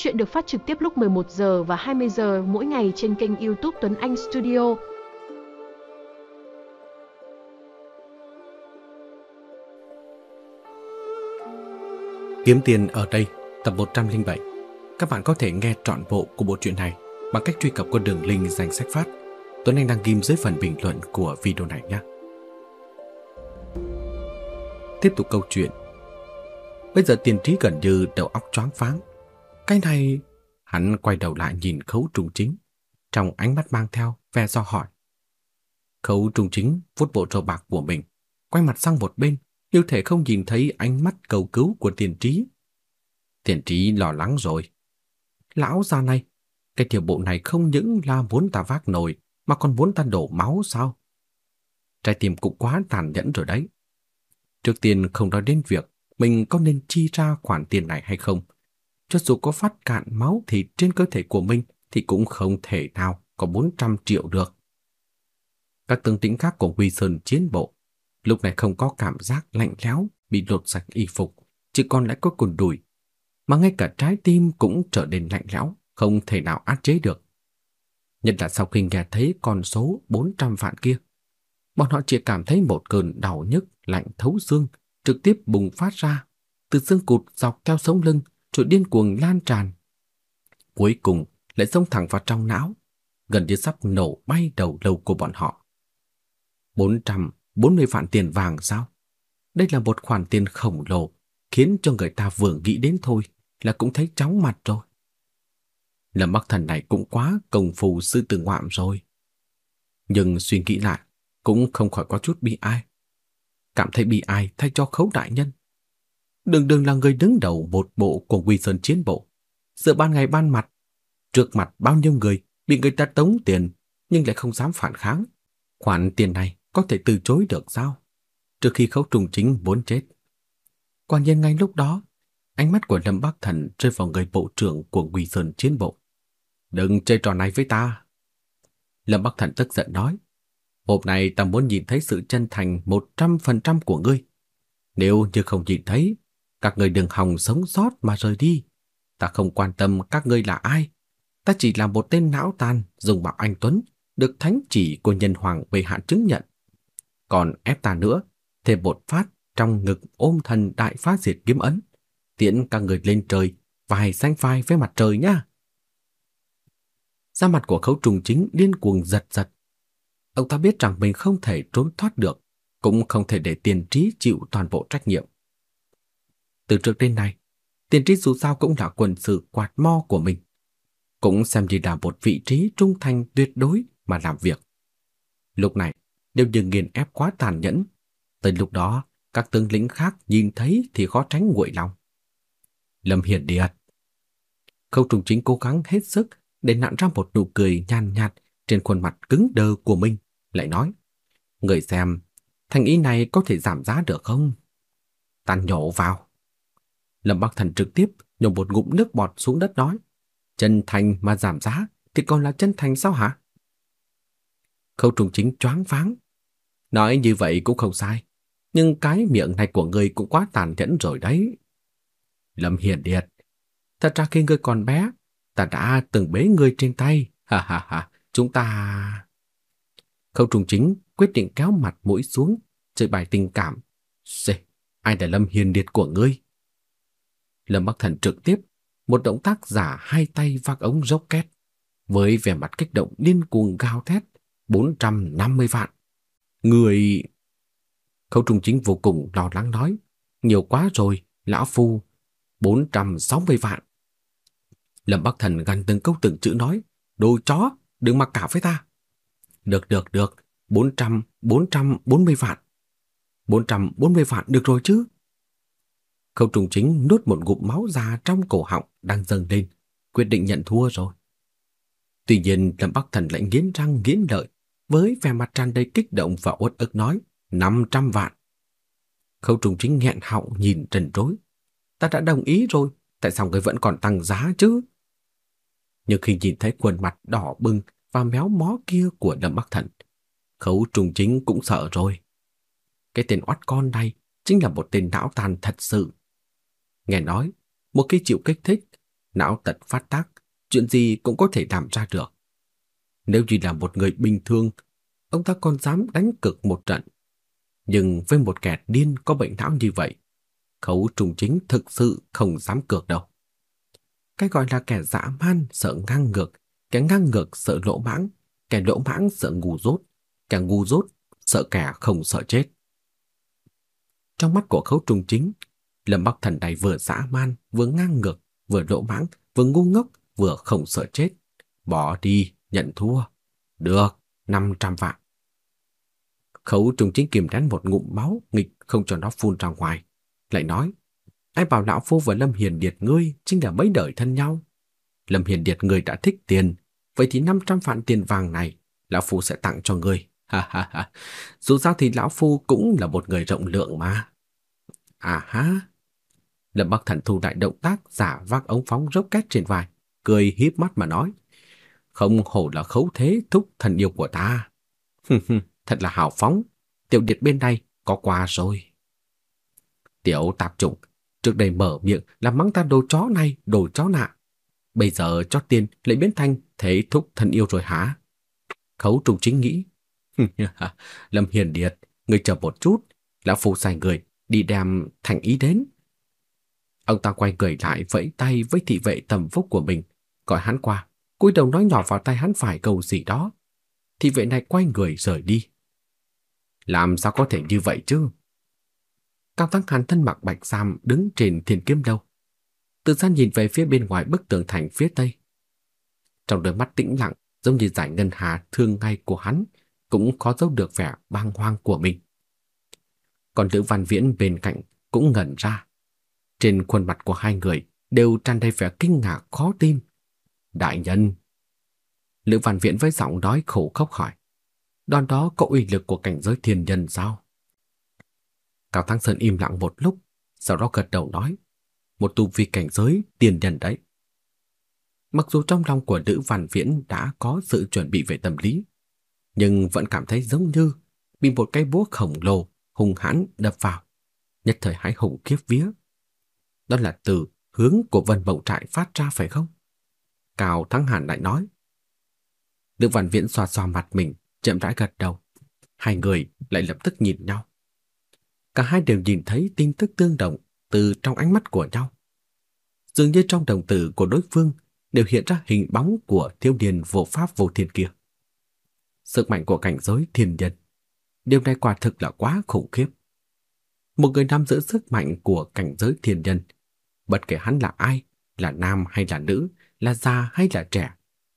Chuyện được phát trực tiếp lúc 11 giờ và 20 giờ mỗi ngày trên kênh YouTube Tuấn Anh Studio. Kiếm tiền ở đây, tập 107. Các bạn có thể nghe trọn bộ của bộ truyện này bằng cách truy cập qua đường link danh sách phát. Tuấn Anh đăng ghim dưới phần bình luận của video này nhé. Tiếp tục câu chuyện. Bây giờ tiền trí gần như đầu óc choáng váng. Cái này... Hắn quay đầu lại nhìn khấu trung chính. Trong ánh mắt mang theo vẻ do hỏi. Khấu trung chính vuốt bộ râu bạc của mình. Quay mặt sang một bên. Như thể không nhìn thấy ánh mắt cầu cứu của tiền trí. Tiền trí lo lắng rồi. Lão già này, cái tiểu bộ này không những là muốn ta vác nồi mà còn muốn ta đổ máu sao? Trái tim cũng quá tàn nhẫn rồi đấy. Trước tiên không nói đến việc mình có nên chi ra khoản tiền này hay không. Cho dù có phát cạn máu thịt trên cơ thể của mình thì cũng không thể nào có 400 triệu được. Các tướng lĩnh khác của Huy Sơn chiến bộ lúc này không có cảm giác lạnh lẽo bị lột sạch y phục, chỉ còn lại có cùn đùi, mà ngay cả trái tim cũng trở nên lạnh lẽo, không thể nào áp chế được. Nhất là sau khi nghe thấy con số 400 vạn kia, bọn họ chỉ cảm thấy một cơn đau nhức lạnh thấu xương trực tiếp bùng phát ra, từ xương cụt dọc theo sống lưng rồi điên cuồng lan tràn. Cuối cùng lại xông thẳng vào trong não, gần như sắp nổ bay đầu lâu của bọn họ. 440 vạn tiền vàng sao? Đây là một khoản tiền khổng lồ, khiến cho người ta vừa nghĩ đến thôi là cũng thấy chóng mặt rồi. Lâm Bắc Thần này cũng quá công phu sư tử ngoạm rồi. Nhưng suy nghĩ lại, cũng không khỏi có chút bi ai. Cảm thấy bi ai thay cho khấu đại nhân. Đường đường là người đứng đầu một bộ của Quy Sơn chiến bộ. Giữa ban ngày ban mặt, trước mặt bao nhiêu người bị người ta tống tiền nhưng lại không dám phản kháng. Khoản tiền này có thể từ chối được sao? Trước khi khấu trùng chính muốn chết. Quả nhiên ngay lúc đó, ánh mắt của Lâm Bắc Thần rơi vào người bộ trưởng của Quy Sơn chiến bộ. Đừng chơi trò này với ta. Lâm Bắc Thần tức giận nói. Hôm nay ta muốn nhìn thấy sự chân thành 100% của ngươi. Nếu như không nhìn thấy, các ngươi đừng hòng sống sót mà rời đi. Ta không quan tâm các ngươi là ai. Ta chỉ là một tên não tàn dùng bảo anh Tuấn, được thánh chỉ của nhân hoàng bệ hạ chứng nhận. Còn ép ta nữa, thêm một phát trong ngực ôm thần đại phá diệt kiếm ấn, tiễn các người lên trời, vài xanh phai với mặt trời nhá. Da mặt của khấu trùng chính điên cuồng giật giật. Ông ta biết rằng mình không thể trốn thoát được, cũng không thể để tiền trí chịu toàn bộ trách nhiệm. Từ trước đến nay, tiền trí dù sao cũng là quần sự quạt mo của mình. Cũng xem như là một vị trí trung thành tuyệt đối mà làm việc. Lúc này, đều dừng nghiền ép quá tàn nhẫn, tới lúc đó các tướng lĩnh khác nhìn thấy thì khó tránh nguội lòng. Lâm Hiền Điệt Khâu trùng chính cố gắng hết sức để nặn ra một nụ cười nhàn nhạt trên khuôn mặt cứng đơ của mình, lại nói: "Người xem, thành ý này có thể giảm giá được không?" Tàn nhổ vào. Lâm Bắc Thần trực tiếp nhổ một ngụm nước bọt xuống đất nói: "Chân thành mà giảm giá thì còn là chân thành sao hả?" Khâu trùng chính choáng váng. Nói như vậy cũng không sai, nhưng cái miệng này của ngươi cũng quá tàn nhẫn rồi đấy. Lâm Hiền Điệt, thật ra khi ngươi còn bé, ta đã từng bế ngươi trên tay, ha ha ha, chúng ta... Khâu trùng chính quyết định kéo mặt mũi xuống, chơi bài tình cảm. Xê, ai là Lâm Hiền Điệt của ngươi? Lâm Bắc Thần trực tiếp, một động tác giả hai tay vác ống rocket, với vẻ mặt kích động điên cuồng gào thét, 450 vạn. Người... Khâu trung chính vô cùng lo lắng nói, nhiều quá rồi, lão phu, 460 vạn. Lâm Bắc Thần gằn từng câu từng chữ nói, đồ chó, đừng mặc cả với ta. Được, được, được, 400, 440 vạn. 440 vạn được rồi chứ. Khâu trùng chính nuốt một ngụm máu ra trong cổ họng đang dâng lên, quyết định nhận thua rồi. Tuy nhiên Lâm Bắc Thần lại nghiến răng nghiến lợi, với vẻ mặt tràn đầy kích động và uất ức nói, 500 vạn. Khâu trùng chính nghẹn họng nhìn trần trối Ta đã đồng ý rồi, tại sao người vẫn còn tăng giá chứ? Nhưng khi nhìn thấy khuôn mặt đỏ bừng và méo mó kia của Lâm Bắc Thần, khấu trùng chính cũng sợ rồi. Cái tên oát con này chính là một tên não tàn thật sự. Nghe nói, một khi chịu kích thích, não tật phát tác, chuyện gì cũng có thể làm ra được. Nếu chỉ là một người bình thường, ông ta còn dám đánh cực một trận. Nhưng với một kẻ điên có bệnh não như vậy, Khấu trùng Chính thực sự không dám cược đâu. Cái gọi là kẻ dã man sợ ngang ngược, kẻ ngang ngược sợ lỗ mãng, kẻ lỗ mãng sợ ngu dốt, kẻ ngu dốt sợ kẻ không sợ chết. Trong mắt của Khấu trùng Chính, Lâm Bắc Thần này vừa dã man, vừa ngang ngược, vừa lỗ mãng, vừa ngu ngốc, vừa không sợ chết. Bỏ đi, nhận thua. Được, 500 vạn. Khấu trùng Chính kìm nén một ngụm máu nghịch không cho nó phun ra ngoài, lại nói: "Ai bảo lão phu và Lâm Hiền Điệt ngươi chính là mấy đời thân nhau? Lâm Hiền Điệt ngươi đã thích tiền, vậy thì 500 vạn tiền vàng này lão phu sẽ tặng cho ngươi." Ha ha ha. Dù sao thì lão phu cũng là một người rộng lượng mà. À ha. Lâm Bắc Thần thu đại động tác giả vác ống phóng rocket trên vai, cười híp mắt mà nói: "Không hổ là khấu thế thúc thần yêu của ta." thật là hào phóng. Tiểu Điệt bên đây có quà rồi. Tiểu tạp chủng, trước đây mở miệng là mắng ta đồ chó này, đồ chó nạ. Bây giờ cho tiền lại biến thành thế thúc thần yêu rồi hả? Khấu trùng chính nghĩ. Lâm Hiền Điệt, người chờ một chút, lão phụ sai người đi đem thành ý đến. Ông ta quay người lại vẫy tay với thị vệ tầm phúc của mình, gọi hắn qua, cúi đầu nói nhỏ vào tay hắn phải câu gì đó. Thị vệ này quay người rời đi. Làm sao có thể như vậy chứ? Cao Thắng Hàn thân mặc bạch sam đứng trên thiên kiếm đâu. Từ xa nhìn về phía bên ngoài bức tường thành phía tây. Trong đôi mắt tĩnh lặng, giống như giải ngân hà thương ngay của hắn, cũng khó giấu được vẻ băng hoang của mình. Còn Lữ Văn Viễn bên cạnh cũng ngẩn ra. Trên khuôn mặt của hai người đều tràn đầy vẻ kinh ngạc khó tin. Đại nhân! Lữ Văn Viễn với giọng nói khổ khóc hỏi đòn đó có uy lực của cảnh giới thiên nhân sao? Cao Thắng Sơn im lặng một lúc, sau đó gật đầu nói, một tu vi cảnh giới tiền nhân đấy. Mặc dù trong lòng của Lữ Văn Viễn đã có sự chuẩn bị về tâm lý, nhưng vẫn cảm thấy giống như bị một cái búa khổng lồ hung hãn đập vào, nhất thời hãi hùng kiếp vía. Đó là từ hướng của Vân Mộng Trại phát ra phải không? Cao Thắng Hàn lại nói. Đức Văn Viễn xoa xoa mặt mình, chậm rãi gật đầu. Hai người lại lập tức nhìn nhau. Cả hai đều nhìn thấy tin tức tương đồng từ trong ánh mắt của nhau. Dường như trong đồng tử của đối phương đều hiện ra hình bóng của thiếu niên vô pháp vô thiên kia. Sức mạnh của cảnh giới thiên nhân. Điều này quả thực là quá khủng khiếp. Một người nắm giữ sức mạnh của cảnh giới thiên nhân, bất kể hắn là ai, là nam hay là nữ, là già hay là trẻ,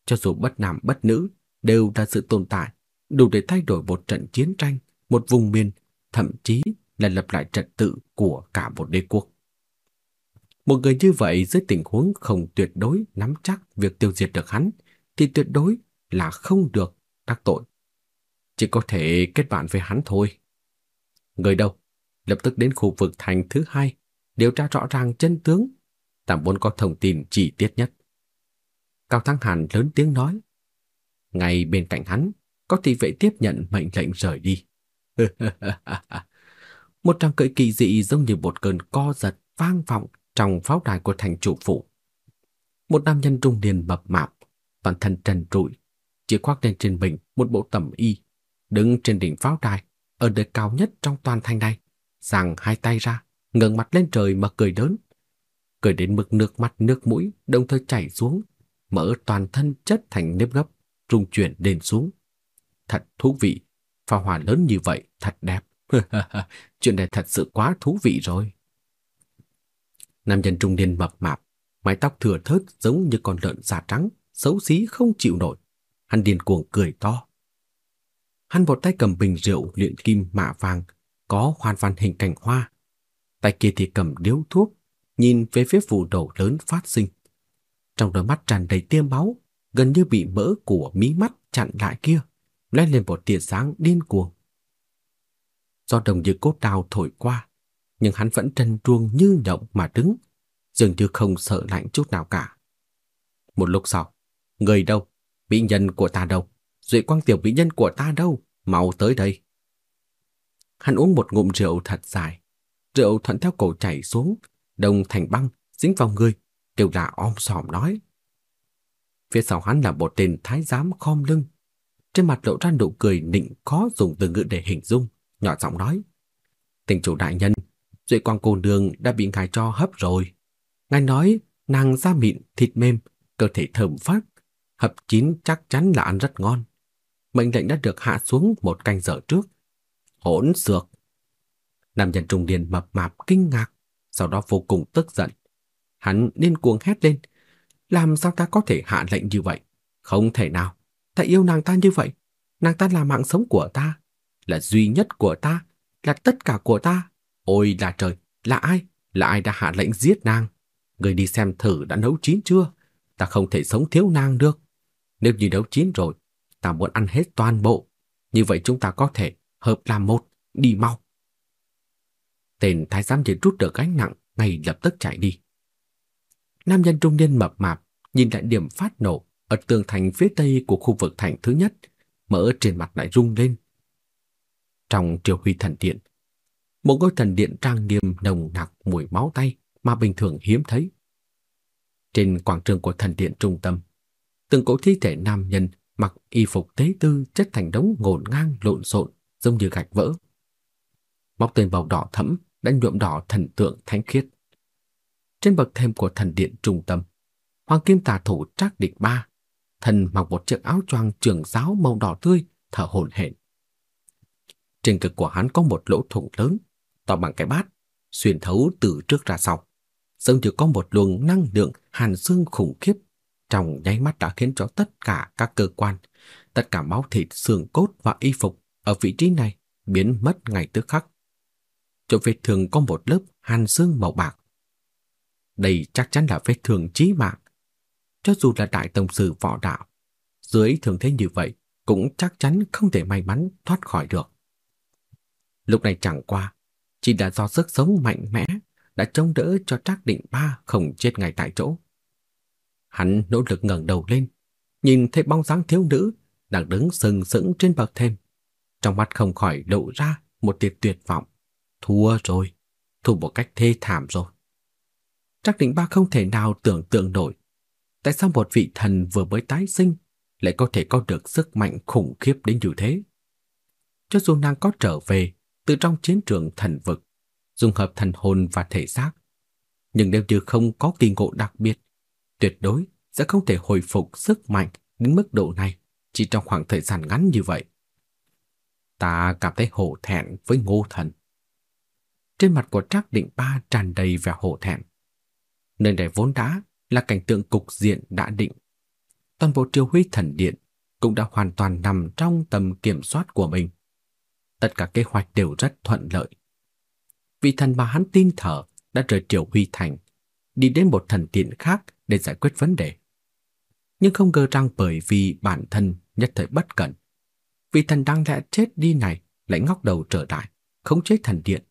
cho dù bất nam bất nữ, đều là sự tồn tại đủ để thay đổi một trận chiến tranh, một vùng miền, thậm chí là lập lại trật tự của cả một đế quốc. Một người như vậy dưới tình huống không tuyệt đối nắm chắc việc tiêu diệt được hắn, thì tuyệt đối là không được đắc tội. Chỉ có thể kết bạn với hắn thôi. Người đâu? Lập tức đến khu vực thành thứ hai, điều tra rõ ràng chân tướng. Ta muốn có thông tin chi tiết nhất. Cao Thăng Hàn lớn tiếng nói. Ngay bên cạnh hắn, có thị vệ tiếp nhận mệnh lệnh rời đi. một tràng cười kỳ dị giống như một cơn co giật vang vọng trong pháo đài của thành chủ phủ. Một nam nhân trung niên mập mạp, toàn thân trần trụi, chỉ khoác lên trên mình một bộ tẩm y, đứng trên đỉnh pháo đài ở nơi cao nhất trong toàn thành này, giang hai tay ra, ngẩng mặt lên trời mà cười lớn. Cười đến mức nước mắt nước mũi đồng thời chảy xuống, mở toàn thân chất thành nếp gấp, rung chuyển lên xuống thật thú vị. pha hoa lớn như vậy, thật đẹp. Chuyện này thật sự quá thú vị rồi. Nam nhân trung niên mập mạp, mái tóc thừa thớt giống như con lợn da trắng, xấu xí không chịu nổi. Hắn điên cuồng cười to. Hắn một tay cầm bình rượu luyện kim mạ vàng, có hoàn văn hình cảnh hoa. Tay kia thì cầm điếu thuốc, nhìn về phía vụ đầu lớn phát sinh. Trong đôi mắt tràn đầy tia máu, gần như bị mỡ của mí mắt chặn lại kia lóe lên một tia sáng điên cuồng. Do đồng như cốt đào thổi qua, nhưng hắn vẫn trần truông như nhộng mà đứng, dường như không sợ lạnh chút nào cả. Một lúc sau, người đâu? bị nhân của ta đâu? Duệ quang tiểu bị nhân của ta đâu? Mau tới đây. Hắn uống một ngụm rượu thật dài. Rượu thuận theo cổ chảy xuống, đông thành băng, dính vào người, kêu là om sòm nói. Phía sau hắn là một tên thái giám khom lưng, trên mặt lộ ra nụ cười nịnh khó dùng từ ngữ để hình dung, nhỏ giọng nói: "Tình chủ đại nhân, Duệ Quang cô nương đã bị ngài cho hấp rồi. Ngài nói nàng da mịn, thịt mềm, cơ thể thơm phát, hấp chín chắc chắn là ăn rất ngon." Mệnh lệnh đã được hạ xuống một canh giờ trước. Hỗn xược. Nam nhân trung niên mập mạp kinh ngạc, sau đó vô cùng tức giận. Hắn điên cuồng hét lên, làm sao ta có thể hạ lệnh như vậy? Không thể nào, ta yêu nàng ta như vậy, nàng ta là mạng sống của ta, là duy nhất của ta, là tất cả của ta. Ôi là trời, là ai? Là ai đã hạ lệnh giết nàng? Người đi xem thử đã nấu chín chưa? Ta không thể sống thiếu nàng được. Nếu như nấu chín rồi, ta muốn ăn hết toàn bộ. Như vậy chúng ta có thể hợp làm một, đi mau. Tên thái giám chỉ rút được gánh nặng, ngay lập tức chạy đi. Nam nhân trung niên mập mạp nhìn lại điểm phát nổ ở tường thành phía tây của khu vực thành thứ nhất, mỡ trên mặt lại rung lên. Trong triều huy thần điện, một ngôi thần điện trang nghiêm nồng nặc mùi máu tay mà bình thường hiếm thấy. Trên quảng trường của thần điện trung tâm, từng cỗ thi thể nam nhân mặc y phục tế tư chất thành đống ngổn ngang lộn xộn giống như gạch vỡ. Móc tên màu đỏ thẫm đã nhuộm đỏ thần tượng thánh khiết. Trên bậc thềm của thần điện trung tâm, Hoàng Kim Tà thủ Trác Địch Ba, thần mặc một chiếc áo choàng trường giáo màu đỏ tươi, thở hổn hển. Trên ngực của hắn có một lỗ thủng lớn, to bằng cái bát, xuyên thấu từ trước ra sau, giống như có một luồng năng lượng hàn xương khủng khiếp trong nháy mắt đã khiến cho tất cả các cơ quan, tất cả máu thịt, xương cốt và y phục ở vị trí này biến mất ngay tức khắc. Chỗ vết thương có một lớp hàn xương màu bạc. Đây chắc chắn là vết thương chí mạng. Cho dù là đại tông sư võ đạo, dưới thường thế như vậy cũng chắc chắn không thể may mắn thoát khỏi được. Lúc này chẳng qua, chỉ là do sức sống mạnh mẽ đã chống đỡ cho Trác Định Ba không chết ngay tại chỗ. Hắn nỗ lực ngẩng đầu lên, nhìn thấy bóng dáng thiếu nữ đang đứng sừng sững trên bậc thềm. Trong mắt không khỏi lộ ra một tia tuyệt vọng. Thua rồi, thua một cách thê thảm rồi. Trác Định Ba không thể nào tưởng tượng nổi tại sao một vị thần vừa mới tái sinh lại có thể có được sức mạnh khủng khiếp đến như thế. Cho dù nàng có trở về từ trong chiến trường thần vực, dung hợp thần hồn và thể xác, nhưng nếu như không có kỳ ngộ đặc biệt, tuyệt đối sẽ không thể hồi phục sức mạnh đến mức độ này chỉ trong khoảng thời gian ngắn như vậy. Ta cảm thấy hổ thẹn với Ngô Thần. Trên mặt của Trác Định Ba tràn đầy vẻ hổ thẹn. Nơi này vốn đã là cảnh tượng cục diện đã định. Toàn bộ triều huy thần điện cũng đã hoàn toàn nằm trong tầm kiểm soát của mình. Tất cả kế hoạch đều rất thuận lợi. Vị thần mà hắn tin thở đã rời triều huy thành, đi đến một thần điện khác để giải quyết vấn đề. Nhưng không ngờ rằng bởi vì bản thân nhất thời bất cẩn, vị thần đang lẽ chết đi này lại ngóc đầu trở lại, không chế thần điện.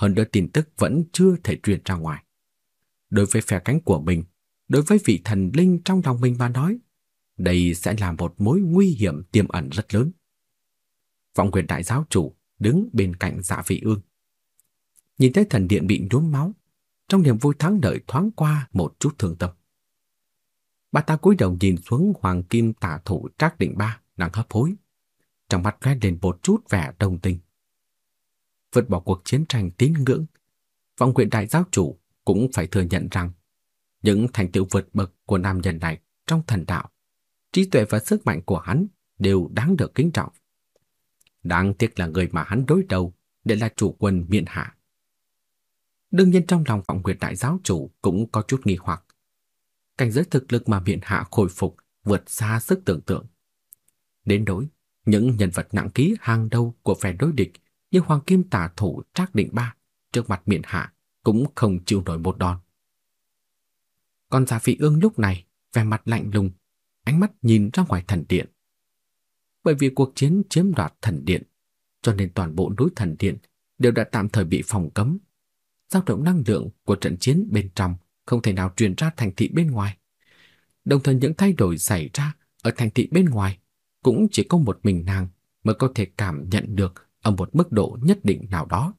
Hơn nữa tin tức vẫn chưa thể truyền ra ngoài. Đối với phe cánh của mình, đối với vị thần linh trong lòng mình mà nói, đây sẽ là một mối nguy hiểm tiềm ẩn rất lớn. Vọng quyền đại giáo chủ đứng bên cạnh dạ vị ương. Nhìn thấy thần điện bị nhuốm máu, trong niềm vui thắng lợi thoáng qua một chút thương tâm. Bà ta cúi đầu nhìn xuống hoàng kim tả thủ Trác Định Ba đang hấp hối, trong mắt lóe lên một chút vẻ đồng tình. Vượt bỏ cuộc chiến tranh tín ngưỡng, vọng quyền đại giáo chủ cũng phải thừa nhận rằng những thành tựu vượt bậc của nam nhân này trong thần đạo, trí tuệ và sức mạnh của hắn đều đáng được kính trọng. Đáng tiếc là người mà hắn đối đầu để là chủ quân miện hạ. Đương nhiên trong lòng vọng quyền đại giáo chủ cũng có chút nghi hoặc. Cảnh giới thực lực mà miện hạ khôi phục vượt xa sức tưởng tượng. Đến đối, những nhân vật nặng ký hàng đầu của phe đối địch như Hoàng Kim Tả Thủ Trác Định Ba trước mặt miện hạ cũng không chịu nổi một đòn. Còn Giả Phỉ Ương lúc này vẻ mặt lạnh lùng, ánh mắt nhìn ra ngoài thần điện. Bởi vì cuộc chiến chiếm đoạt thần điện, cho nên toàn bộ núi thần điện đều đã tạm thời bị phòng cấm dao động năng lượng của trận chiến bên trong không thể nào truyền ra thành thị bên ngoài. Đồng thời những thay đổi xảy ra ở thành thị bên ngoài cũng chỉ có một mình nàng mới có thể cảm nhận được ở một mức độ nhất định nào đó.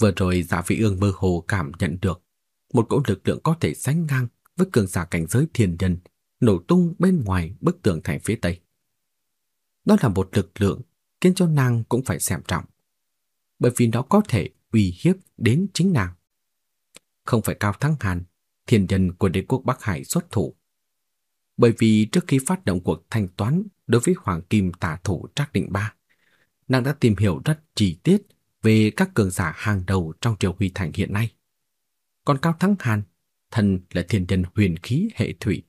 Vừa rồi dạ Giả Vị Ương mơ hồ cảm nhận được một cỗ lực lượng có thể sánh ngang với cường giả cảnh giới thiên nhân nổ tung bên ngoài bức tường thành phía tây. Đó là một lực lượng khiến cho nàng cũng phải xem trọng, bởi vì nó có thể uy hiếp đến chính nàng. Không phải Cao Thắng Hàn, thiên nhân của đế quốc Bắc Hải xuất thủ. Bởi vì trước khi phát động cuộc thanh toán đối với Hoàng Kim tả thủ Trác Định Ba, nàng đã tìm hiểu rất chi tiết về các cường giả hàng đầu trong triều Huy Thành hiện nay. Còn Cao Thắng Hàn, thần là thiên nhân huyền khí hệ thủy.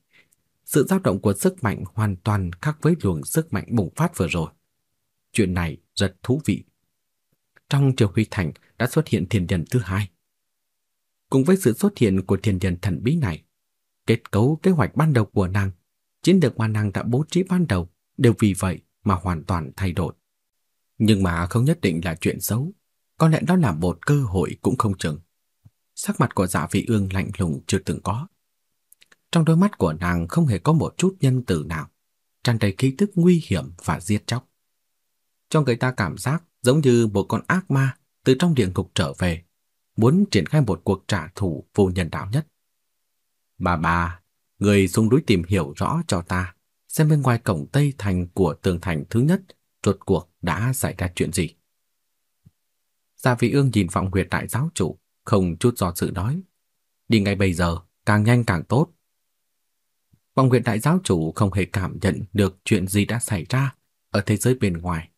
Sự dao động của sức mạnh hoàn toàn khác với luồng sức mạnh bùng phát vừa rồi. Chuyện này rất thú vị. Trong triều Huy Thành đã xuất hiện thiên nhân thứ hai. Cùng với sự xuất hiện của thiên nhân thần bí này, kết cấu kế hoạch ban đầu của nàng, chiến lược mà nàng đã bố trí ban đầu đều vì vậy mà hoàn toàn thay đổi. Nhưng mà không nhất định là chuyện xấu, có lẽ đó là một cơ hội cũng không chừng. Sắc mặt của dạ vị ương lạnh lùng chưa từng có. Trong đôi mắt của nàng không hề có một chút nhân từ nào, tràn đầy khí tức nguy hiểm và giết chóc. Cho người ta cảm giác giống như một con ác ma từ trong địa ngục trở về, muốn triển khai một cuộc trả thù vô nhân đạo nhất. Bà bà, người xuống núi tìm hiểu rõ cho ta, xem bên ngoài cổng Tây Thành của tường thành thứ nhất rốt cuộc đã xảy ra chuyện gì. Gia Vị Ương nhìn Phong huyệt đại giáo chủ, không chút do dự nói. Đi ngay bây giờ, càng nhanh càng tốt. Phong huyệt đại giáo chủ không hề cảm nhận được chuyện gì đã xảy ra ở thế giới bên ngoài.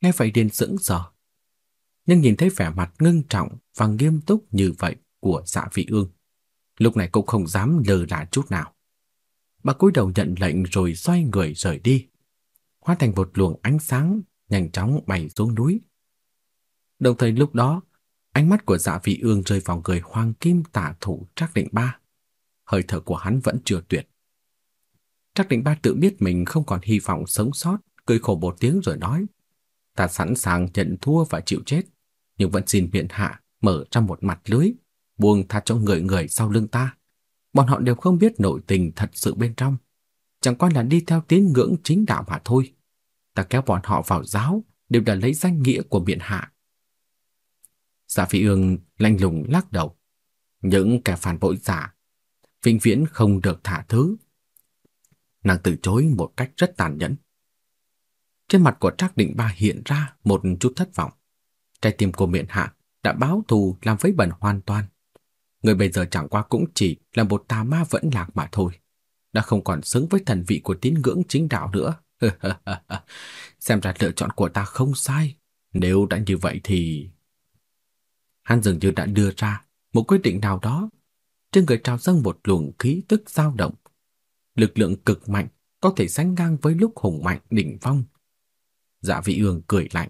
Nghe vậy điên sững sờ. Nhưng nhìn thấy vẻ mặt ngưng trọng và nghiêm túc như vậy của dạ vị ương, lúc này cũng không dám lơ là chút nào. Bà cúi đầu nhận lệnh rồi xoay người rời đi, hóa thành một luồng ánh sáng nhanh chóng bay xuống núi. Đồng thời lúc đó, ánh mắt của Dạ Vị Ương rơi vào người Hoàng Kim Tả thủ Trác Định Ba. Hơi thở của hắn vẫn chưa tuyệt. Trác Định Ba tự biết mình không còn hy vọng sống sót, cười khổ một tiếng rồi nói: "Ta sẵn sàng nhận thua và chịu chết, nhưng vẫn xin miện hạ mở ra một mặt lưới, buông tha cho người người sau lưng ta. Bọn họ đều không biết nội tình thật sự bên trong, chẳng qua là đi theo tín ngưỡng chính đạo mà thôi. Ta kéo bọn họ vào giáo, đều đã lấy danh nghĩa của biện hạ. Giả Phi Ương lanh lùng lắc đầu. Những kẻ phản bội giả, vĩnh viễn không được thả thứ. Nàng từ chối một cách rất tàn nhẫn. Trên mặt của Trác Định Ba hiện ra một chút thất vọng. Trái tim của miện hạ đã báo thù làm vấy bẩn hoàn toàn. Người bây giờ chẳng qua cũng chỉ là một tà ma vẫn lạc mà thôi. Đã không còn xứng với thần vị của tín ngưỡng chính đạo nữa. Xem ra lựa chọn của ta không sai. Nếu đã như vậy thì... Hắn dường như đã đưa ra một quyết định nào đó. Trên người trào dâng một luồng khí tức dao động. Lực lượng cực mạnh có thể sánh ngang với lúc hùng mạnh đỉnh phong. Dạ vị ương cười lạnh.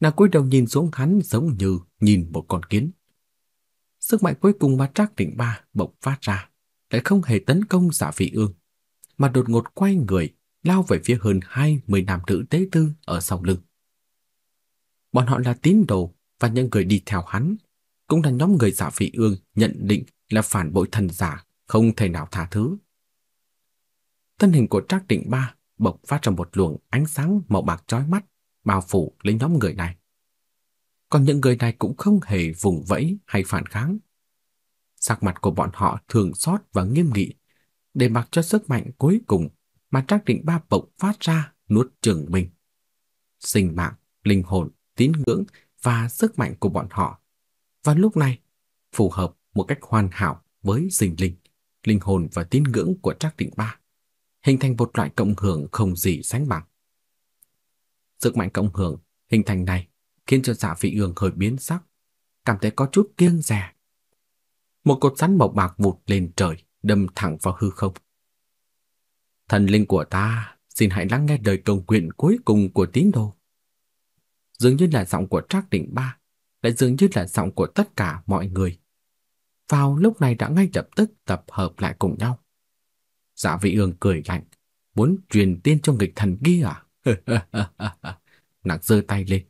Nàng cúi đầu nhìn xuống hắn giống như nhìn một con kiến. Sức mạnh cuối cùng mà Trác Định Ba bộc phát ra lại không hề tấn công Dạ Vị Ương, mà đột ngột quay người lao về phía hơn 20 nam nữ tế tư ở sau lưng. Bọn họ là tín đồ và những người đi theo hắn, cũng là nhóm người giả vị ương nhận định là phản bội thần giả, không thể nào tha thứ. Thân hình của Trác Định Ba bộc phát ra một luồng ánh sáng màu bạc chói mắt, bao phủ lấy nhóm người này. Còn những người này cũng không hề vùng vẫy hay phản kháng. Sắc mặt của bọn họ thường xót và nghiêm nghị, để mặc cho sức mạnh cuối cùng mà Trác Định Ba bộc phát ra nuốt chửng mình. Sinh mạng, linh hồn, tín ngưỡng và sức mạnh của bọn họ. Và lúc này, phù hợp một cách hoàn hảo với sinh linh, linh hồn và tín ngưỡng của Trác Định Ba, hình thành một loại cộng hưởng không gì sánh bằng. Sức mạnh cộng hưởng hình thành này khiến cho Dạ Vị Ương hơi biến sắc, cảm thấy có chút kiêng dè. Một cột rắn màu bạc vụt lên trời, đâm thẳng vào hư không. Thần linh của ta, xin hãy lắng nghe lời cầu nguyện cuối cùng của tín đồ. Dường như là giọng của Trác Định Ba, lại dường như là giọng của tất cả mọi người. Vào lúc này đã ngay lập tức tập hợp lại cùng nhau. Dạ vị ương cười lạnh, muốn truyền tiên cho nghịch thần kia à? Nàng giơ tay lên.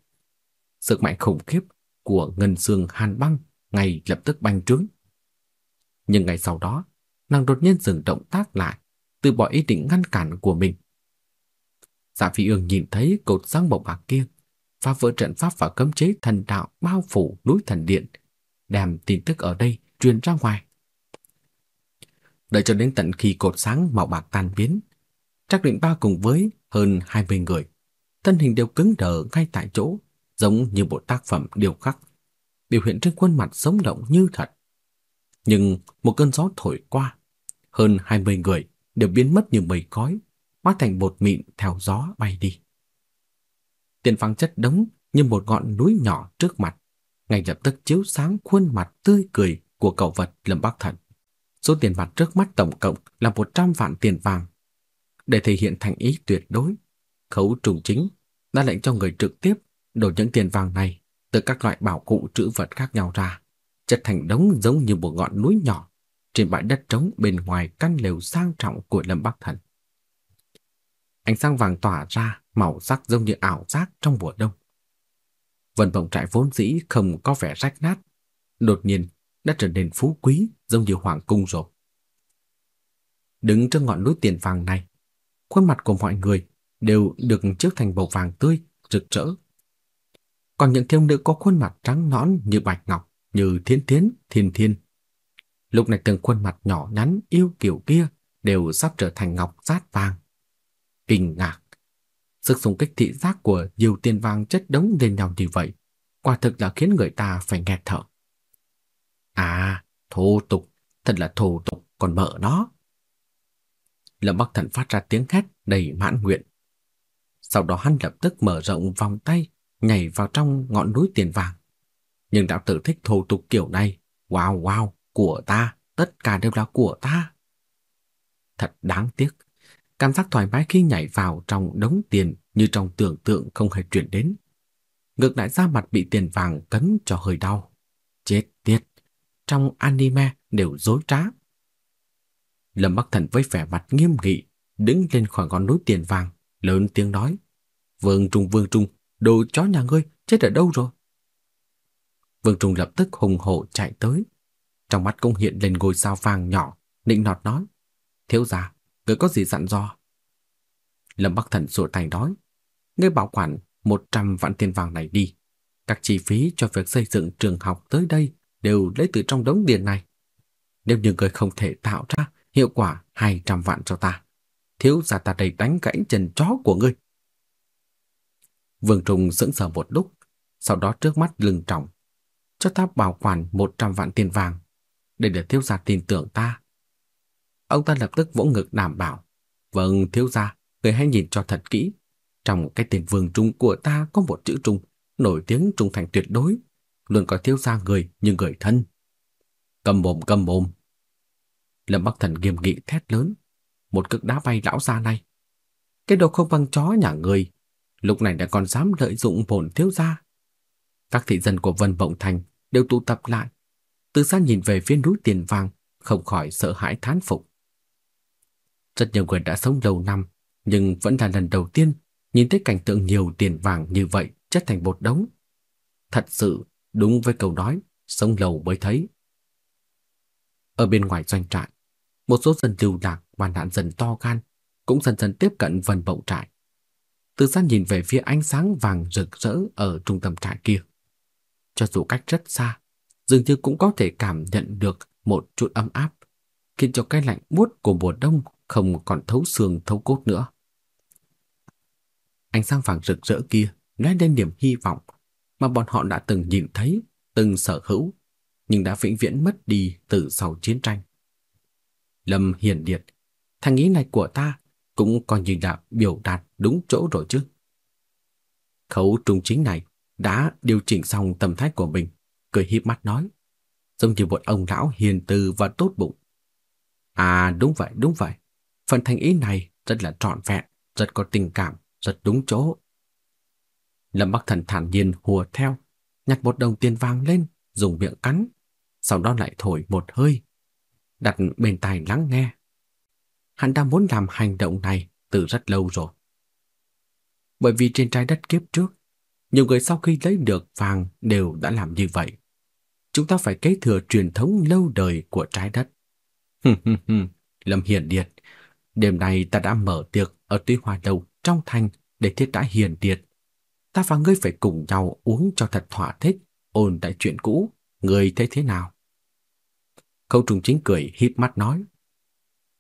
Sức mạnh khủng khiếp của ngân xương hàn băng ngay lập tức bành trướng. Nhưng ngày sau đó, nàng đột nhiên dừng động tác lại, từ bỏ ý định ngăn cản của mình. Dạ Phi Ương nhìn thấy cột sáng màu bạc kia, phá vỡ trận pháp và cấm chế thần đạo bao phủ núi thần điện, đem tin tức ở đây truyền ra ngoài, đợi cho đến tận khi cột sáng màu bạc tan biến. Trác Định Ba cùng với hơn 20 người, thân hình đều cứng đờ ngay tại chỗ, giống như một tác phẩm điêu khắc, biểu hiện trên khuôn mặt sống động như thật. Nhưng một cơn gió thổi qua, hơn 20 người đều biến mất như mây khói, hóa thành bột mịn theo gió bay đi. Tiền vàng chất đống như một ngọn núi nhỏ trước mặt, ngay lập tức chiếu sáng khuôn mặt tươi cười của cậu vật Lâm Bắc Thần. Số tiền mặt trước mắt tổng cộng là 100 vạn tiền vàng. Để thể hiện thành ý tuyệt đối, Khấu Trùng Chính đã lệnh cho người trực tiếp đổ những tiền vàng này từ các loại bảo cụ trữ vật khác nhau ra, chất thành đống giống như một ngọn núi nhỏ trên bãi đất trống bên ngoài căn lều sang trọng của Lâm Bắc Thần. Ánh sáng vàng tỏa ra, màu sắc giống như ảo giác trong mùa đông. Vân vọng trại vốn dĩ không có vẻ rách nát, đột nhiên đã trở nên phú quý giống như hoàng cung rồi. Đứng trên ngọn núi tiền vàng này, khuôn mặt của mọi người đều được trước thành bầu vàng tươi, rực rỡ. Còn những thiếu nữ có khuôn mặt trắng nõn như bạch ngọc, như thiên thiến, thiên thiên. Lúc này từng khuôn mặt nhỏ nhắn yêu kiểu kia đều sắp trở thành ngọc rát vàng. Kinh ngạc. Sức xung kích thị giác của nhiều tiền vàng chất đống lên nhau như vậy, quả thực là khiến người ta phải nghẹt thở. À, thô tục, thật là thô tục, còn mở nó. Lâm Bắc Thần phát ra tiếng hét đầy mãn nguyện. Sau đó hắn lập tức mở rộng vòng tay, nhảy vào trong ngọn núi tiền vàng. Nhưng đạo tử thích thô tục kiểu này, wow wow, của ta, tất cả đều là của ta. Thật đáng tiếc, cảm giác thoải mái khi nhảy vào trong đống tiền như trong tưởng tượng không hề chuyển đến. Ngược lại da mặt bị tiền vàng cấn cho hơi đau. Chết tiệt, trong anime đều dối trá. Lâm Bắc Thần với vẻ mặt nghiêm nghị, đứng lên khỏi ngọn núi tiền vàng, lớn tiếng nói: "Vương Trung, Vương Trung, đồ chó nhà ngươi chết ở đâu rồi?" Vương Trung lập tức hùng hổ chạy tới, trong mắt cũng hiện lên ngôi sao vàng nhỏ, định nọt nói: "Thiếu gia, người có gì dặn dò?" Lâm Bắc Thần sủa tay nói: "Ngươi bảo quản 100 vạn tiền vàng này đi, các chi phí cho việc xây dựng trường học tới đây đều lấy từ trong đống tiền này. Nếu như người không thể tạo ra hiệu quả 200 vạn cho ta, thiếu gia ta đây đánh gãy chân chó của ngươi. Vương Trung sững sờ một lúc, sau đó trước mắt lưng trọng, cho ta bảo quản 100 vạn tiền vàng, để để thiếu gia tin tưởng ta. Ông ta lập tức vỗ ngực đảm bảo, "Vâng, thiếu gia, người hãy nhìn cho thật kỹ, trong cái tên Vương Trung của ta có một chữ Trung, nổi tiếng trung thành tuyệt đối, luôn coi thiếu gia người như người thân." Cầm mồm cầm mồm, Lâm Bắc Thần nghiêm nghị thét lớn, một cước đá bay lão gia này. Cái đồ không bằng chó nhà người, lúc này đã còn dám lợi dụng bổn thiếu gia. Các thị dân của Vân Vọng Thành đều tụ tập lại, từ xa nhìn về phía núi tiền vàng, không khỏi sợ hãi thán phục. Rất nhiều người đã sống lâu năm, nhưng vẫn là lần đầu tiên nhìn thấy cảnh tượng nhiều tiền vàng như vậy chất thành bột đống. Thật sự, đúng với câu nói, sống lâu mới thấy. Ở bên ngoài doanh trại, một số dân lưu lạc và nạn dân to gan cũng dần dần tiếp cận vần bậu trại. Từ xa nhìn về phía ánh sáng vàng rực rỡ ở trung tâm trại kia. Cho dù cách rất xa, dường như cũng có thể cảm nhận được một chút ấm áp, khiến cho cái lạnh buốt của mùa đông không còn thấu xương thấu cốt nữa. Ánh sáng vàng rực rỡ kia nói lên niềm hy vọng mà bọn họ đã từng nhìn thấy, từng sở hữu, nhưng đã vĩnh viễn mất đi từ sau chiến tranh. Lâm Hiền Điệt, thằng ý này của ta cũng coi như đã biểu đạt đúng chỗ rồi chứ. Khấu trung chính này đã điều chỉnh xong tâm thái của mình, cười híp mắt nói, giống như một ông lão hiền từ và tốt bụng. À đúng vậy, đúng vậy. Phần thành ý này rất là trọn vẹn, rất có tình cảm, rất đúng chỗ. Lâm Bắc Thần thản nhiên hùa theo, nhặt một đồng tiền vàng lên, dùng miệng cắn, sau đó lại thổi một hơi đặt bên tai lắng nghe. Hắn đã muốn làm hành động này từ rất lâu rồi. Bởi vì trên trái đất kiếp trước, nhiều người sau khi lấy được vàng đều đã làm như vậy. Chúng ta phải kế thừa truyền thống lâu đời của trái đất. Lâm Hiền Điệt, đêm nay ta đã mở tiệc ở Tuy Hoa Lâu trong thành để thiết đãi Hiền Điệt. Ta và ngươi phải cùng nhau uống cho thật thỏa thích, ôn lại chuyện cũ, ngươi thấy thế nào? Khâu trùng chính cười híp mắt nói.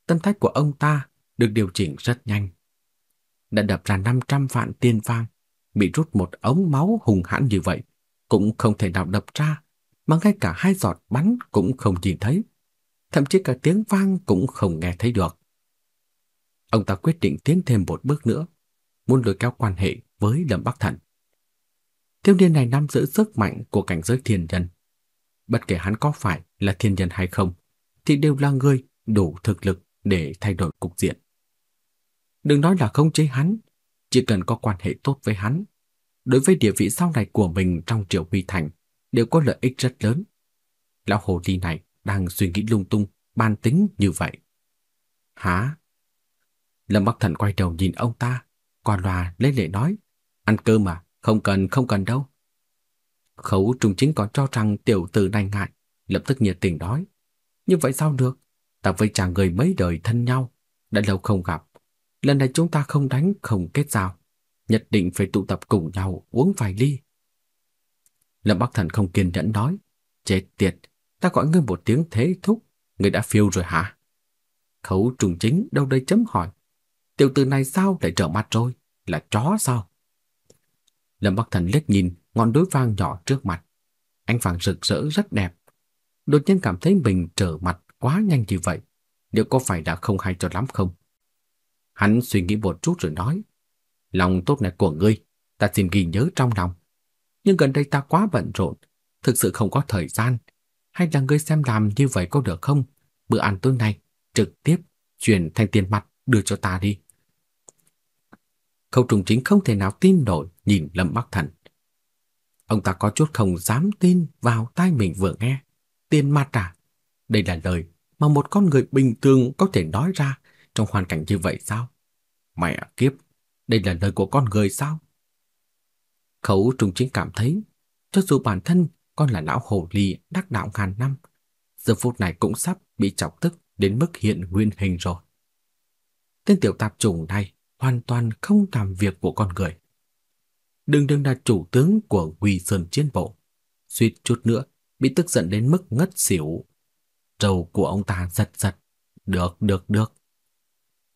tâm thái của ông ta được điều chỉnh rất nhanh. Đã đập ra 500 vạn tiền vàng, bị rút một ống máu hùng hãn như vậy, cũng không thể nào đập ra, mà ngay cả hai giọt bắn cũng không nhìn thấy. Thậm chí cả tiếng vang cũng không nghe thấy được. Ông ta quyết định tiến thêm một bước nữa, muốn lôi kéo quan hệ với Lâm Bắc Thần. Thiếu niên này nắm giữ sức mạnh của cảnh giới thiên nhân. Bất kể hắn có phải là thiên nhân hay không, thì đều là người đủ thực lực để thay đổi cục diện. Đừng nói là không chế hắn, chỉ cần có quan hệ tốt với hắn, đối với địa vị sau này của mình trong Triều Huy Thành đều có lợi ích rất lớn. Lão hồ ly này đang suy nghĩ lung tung, ban tính như vậy. Hả? Lâm Bắc Thần quay đầu nhìn ông ta, qua loa lấy lệ nói, ăn cơm mà, không cần, không cần đâu. Khấu trung chính còn cho rằng tiểu tử này ngại, lập tức nhiệt tình nói. Như vậy sao được? Ta với chàng người mấy đời thân nhau, đã lâu không gặp. Lần này chúng ta không đánh, không kết giao. Nhất định phải tụ tập cùng nhau uống vài ly. Lâm Bắc Thần không kiên nhẫn nói. Chết tiệt, ta gọi ngươi một tiếng thế thúc, ngươi đã phiêu rồi hả? Khấu trùng chính đâu đây chấm hỏi. Tiểu tử này sao lại trở mặt rồi? Là chó sao? Lâm Bắc Thần liếc nhìn ngọn đối vang nhỏ trước mặt. Ánh vàng rực rỡ rất đẹp. Đột nhiên cảm thấy mình trở mặt quá nhanh như vậy. Liệu có phải đã không hay cho lắm không? Hắn suy nghĩ một chút rồi nói. Lòng tốt này của ngươi, ta xin ghi nhớ trong lòng. Nhưng gần đây ta quá bận rộn, thực sự không có thời gian. Hay là ngươi xem làm như vậy có được không? Bữa ăn tối nay, trực tiếp chuyển thành tiền mặt đưa cho ta đi. Khâu trùng chính không thể nào tin nổi nhìn Lâm Bắc Thần. Ông ta có chút không dám tin vào tai mình vừa nghe. Tiền mặt à? Đây là lời mà một con người bình thường có thể nói ra trong hoàn cảnh như vậy sao? Mẹ kiếp, đây là lời của con người sao? Khấu trùng chính cảm thấy, cho dù bản thân con là lão hồ ly đắc đạo ngàn năm, giờ phút này cũng sắp bị chọc tức đến mức hiện nguyên hình rồi. Tên tiểu tạp chủng này hoàn toàn không làm việc của con người. Đừng đừng là chủ tướng của Quỳ Sơn Chiến Bộ, suýt chút nữa bị tức giận đến mức ngất xỉu. Trầu của ông ta giật giật, được, được, được.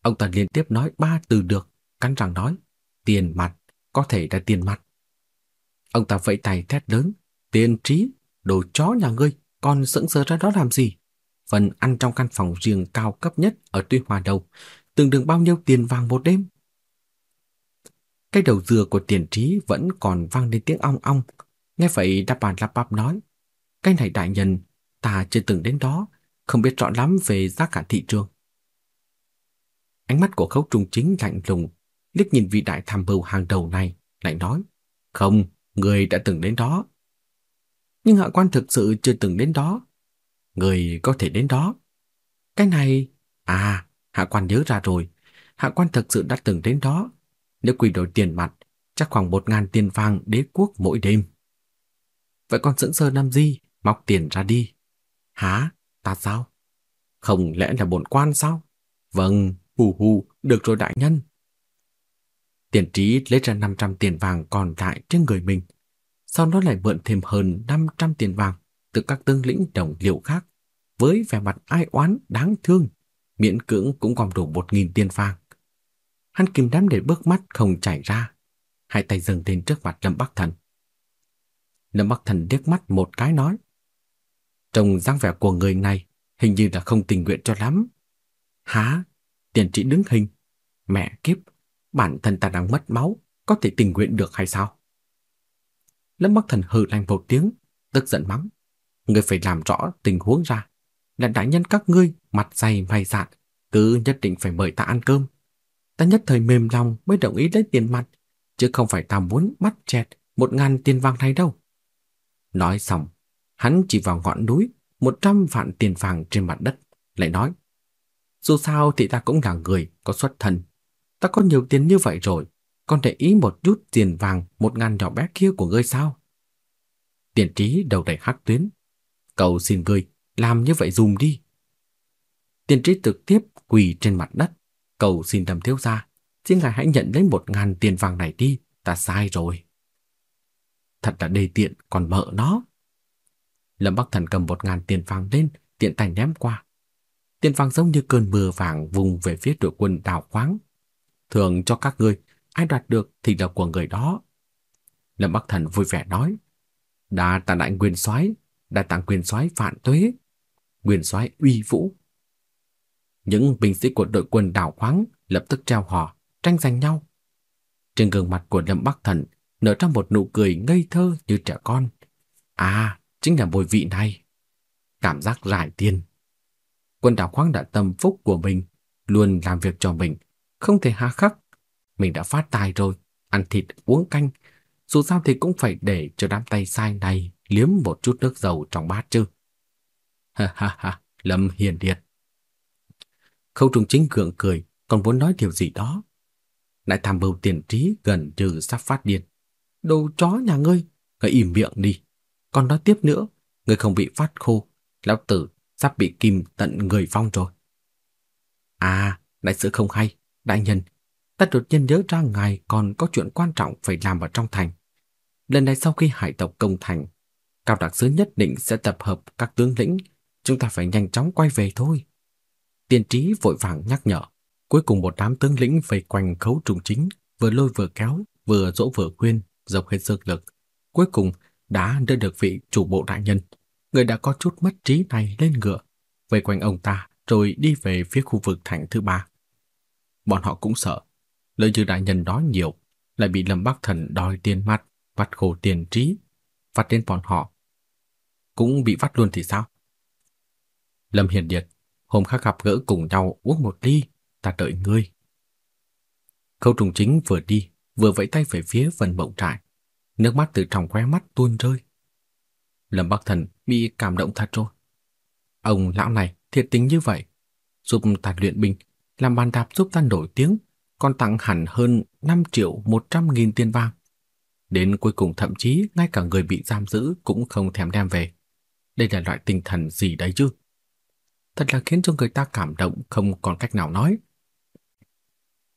Ông ta liên tiếp nói ba từ được, cắn răng nói, tiền mặt, có thể là tiền mặt. Ông ta vẫy tay thét lớn, tiền trí, đồ chó nhà ngươi, còn sững sờ ra đó làm gì? Phần ăn trong căn phòng riêng cao cấp nhất ở Tuy Hòa Đầu, tương đương bao nhiêu tiền vàng một đêm? Cái đầu dừa của tiền trí vẫn còn vang lên tiếng ong ong. Nghe vậy đáp bàn lắp bắp nói. Cái này đại nhân, ta chưa từng đến đó, không biết rõ lắm về giá cả thị trường. Ánh mắt của khấu trung chính lạnh lùng, liếc nhìn vị đại tham mưu hàng đầu này, lại nói. Không, người đã từng đến đó. Nhưng hạ quan thực sự chưa từng đến đó. Người có thể đến đó. Cái này... À, hạ quan nhớ ra rồi. Hạ quan thực sự đã từng đến đó. Nếu quy đổi tiền mặt, chắc khoảng một ngàn tiền vàng đế quốc mỗi đêm. Vậy con sững sờ làm gì? Móc tiền ra đi. Hả? Ta sao? Không lẽ là bổn quan sao? Vâng, hù hù, được rồi đại nhân. Tiền trí lấy ra 500 tiền vàng còn lại trên người mình. Sau đó lại mượn thêm hơn 500 tiền vàng từ các tướng lĩnh đồng liệu khác. Với vẻ mặt ai oán đáng thương, miễn cưỡng cũng gom đủ 1.000 tiền vàng. Hắn kìm đám để bước mắt không chảy ra. Hai tay dâng lên trước mặt Lâm Bắc Thần. Lâm Bắc Thần liếc mắt một cái nói. Trông dáng vẻ của người này hình như là không tình nguyện cho lắm. Hả? Tiền trị đứng hình. Mẹ kiếp, bản thân ta đang mất máu, có thể tình nguyện được hay sao? Lâm Bắc Thần hừ lạnh một tiếng, tức giận mắng. Ngươi phải làm rõ tình huống ra. Là đại nhân các ngươi, mặt dày mày dạn, cứ nhất định phải mời ta ăn cơm. Ta nhất thời mềm lòng mới đồng ý lấy tiền mặt, chứ không phải ta muốn bắt chẹt một ngàn tiền vàng này đâu. Nói xong, hắn chỉ vào ngọn núi, một trăm vạn tiền vàng trên mặt đất, lại nói. Dù sao thì ta cũng là người có xuất thân. Ta có nhiều tiền như vậy rồi, còn để ý một chút tiền vàng một ngàn nhỏ bé kia của ngươi sao? Tiền trí đầu đầy hắc tuyến. Cầu xin ngươi, làm như vậy dùm đi. Tiền trí trực tiếp quỳ trên mặt đất, cầu xin đầm thiếu gia, xin ngài hãy nhận lấy một ngàn tiền vàng này đi, ta sai rồi. Thật là đề tiện, còn mợ nó. Lâm Bắc Thần cầm một ngàn tiền vàng lên, tiện tay ném qua. Tiền vàng giống như cơn mưa vàng vùng về phía đội quân đào khoáng. Thường cho các ngươi, ai đoạt được thì là của người đó. Lâm Bắc Thần vui vẻ nói, đa tặng đại nguyên soái, đa tặng quyền soái phản tuế, quyền soái uy vũ. Những binh sĩ của đội quân đào khoáng lập tức treo hò, tranh giành nhau. Trên gương mặt của Lâm Bắc Thần nở ra một nụ cười ngây thơ như trẻ con. À, chính là mùi vị này. Cảm giác rải tiền. Quân đảo khoáng đã tâm phúc của mình, luôn làm việc cho mình, không thể hà khắc. Mình đã phát tài rồi, ăn thịt uống canh, dù sao thì cũng phải để cho đám tay sai này liếm một chút nước dầu trong bát chứ. Ha ha ha, Lâm Hiền Điệt. Khâu trùng chính gượng cười, còn muốn nói điều gì đó. Đại tham mưu tiền trí gần trừ sắp phát điên. Đồ chó nhà ngươi, ngươi im miệng đi. Còn nói tiếp nữa, ngươi không bị phát khô, lão tử sắp bị kim tận người phong rồi. À, đại sự không hay, đại nhân, ta đột nhiên nhớ ra ngài còn có chuyện quan trọng phải làm ở trong thành. Lần này sau khi hải tộc công thành, cao đặc sứ nhất định sẽ tập hợp các tướng lĩnh, chúng ta phải nhanh chóng quay về thôi. Tiên trí vội vàng nhắc nhở, cuối cùng một đám tướng lĩnh vây quanh khấu trùng chính, vừa lôi vừa kéo, vừa dỗ vừa khuyên, dọc hết sức lực. Cuối cùng đã đưa được vị chủ bộ đại nhân, người đã có chút mất trí này lên ngựa, vây quanh ông ta rồi đi về phía khu vực thành thứ ba. Bọn họ cũng sợ, lợi dư đại nhân nói nhiều, lại bị Lâm Bắc Thần đòi tiền mặt, vặt khổ tiền trí, vặt đến bọn họ. Cũng bị vắt luôn thì sao? Lâm Hiền Điệt, hôm khác gặp gỡ cùng nhau uống một ly, ta đợi ngươi. Khâu trùng chính vừa đi, vừa vẫy tay về phía phần mộng trại. Nước mắt từ trong khóe mắt tuôn rơi. Lâm Bắc Thần bị cảm động thật rồi. Ông lão này thiệt tình như vậy, giúp ta luyện binh, làm bàn đạp giúp ta nổi tiếng, còn tặng hẳn hơn 5 triệu 100 nghìn tiền vàng. Đến cuối cùng thậm chí ngay cả người bị giam giữ cũng không thèm đem về. Đây là loại tinh thần gì đấy chứ? Thật là khiến cho người ta cảm động không còn cách nào nói.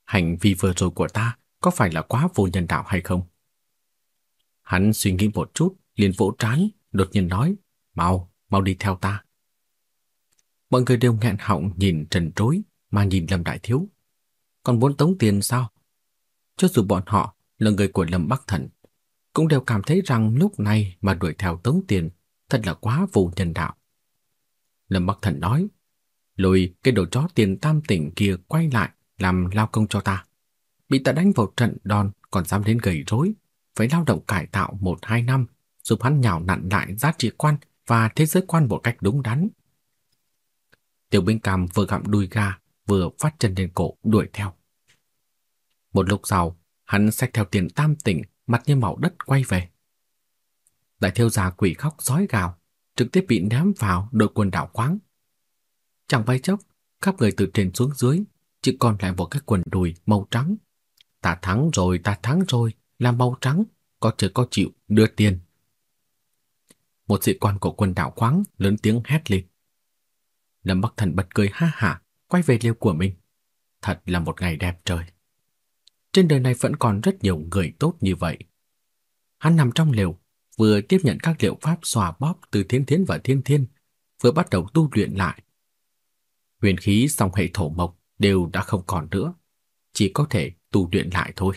Hành vi vừa rồi của ta có phải là quá vô nhân đạo hay không? Hắn suy nghĩ một chút, liền vỗ trán, đột nhiên nói, mau, mau đi theo ta. Mọi người đều nghẹn họng nhìn trần trối mà nhìn Lâm Đại Thiếu. Còn muốn tống tiền sao? Cho dù bọn họ là người của Lâm Bắc Thần, cũng đều cảm thấy rằng lúc này mà đuổi theo tống tiền thật là quá vô nhân đạo. Lâm Bắc Thần nói, lùi cái đồ chó tiền tam tỉnh kia quay lại làm lao công cho ta. Bị ta đánh vào trận đòn còn dám đến gầy rối, phải lao động cải tạo một hai năm, giúp hắn nhào nặn lại giá trị quan và thế giới quan một cách đúng đắn. Tiểu binh cam vừa gặm đuôi gà, vừa phát chân lên cổ đuổi theo. Một lúc sau, hắn xách theo tiền tam tỉnh, mặt như màu đất quay về. Đại thiêu già quỷ khóc sói gào, trực tiếp bị ném vào đội quân đảo khoáng. Chẳng vay chốc, khắp người từ trên xuống dưới, chỉ còn lại một cái quần đùi màu trắng. Ta thắng rồi, ta thắng rồi, là màu trắng, có chờ có chịu, đưa tiền. Một sĩ quan của quân đạo khoáng lớn tiếng hét lên. Lâm Bắc Thần bật cười ha hả, quay về liêu của mình. Thật là một ngày đẹp trời. Trên đời này vẫn còn rất nhiều người tốt như vậy. Hắn nằm trong liều, vừa tiếp nhận các liệu pháp xòa bóp từ thiên thiến và thiên thiên, vừa bắt đầu tu luyện lại. Huyền khí song hệ thổ mộc đều đã không còn nữa, chỉ có thể tu luyện lại thôi.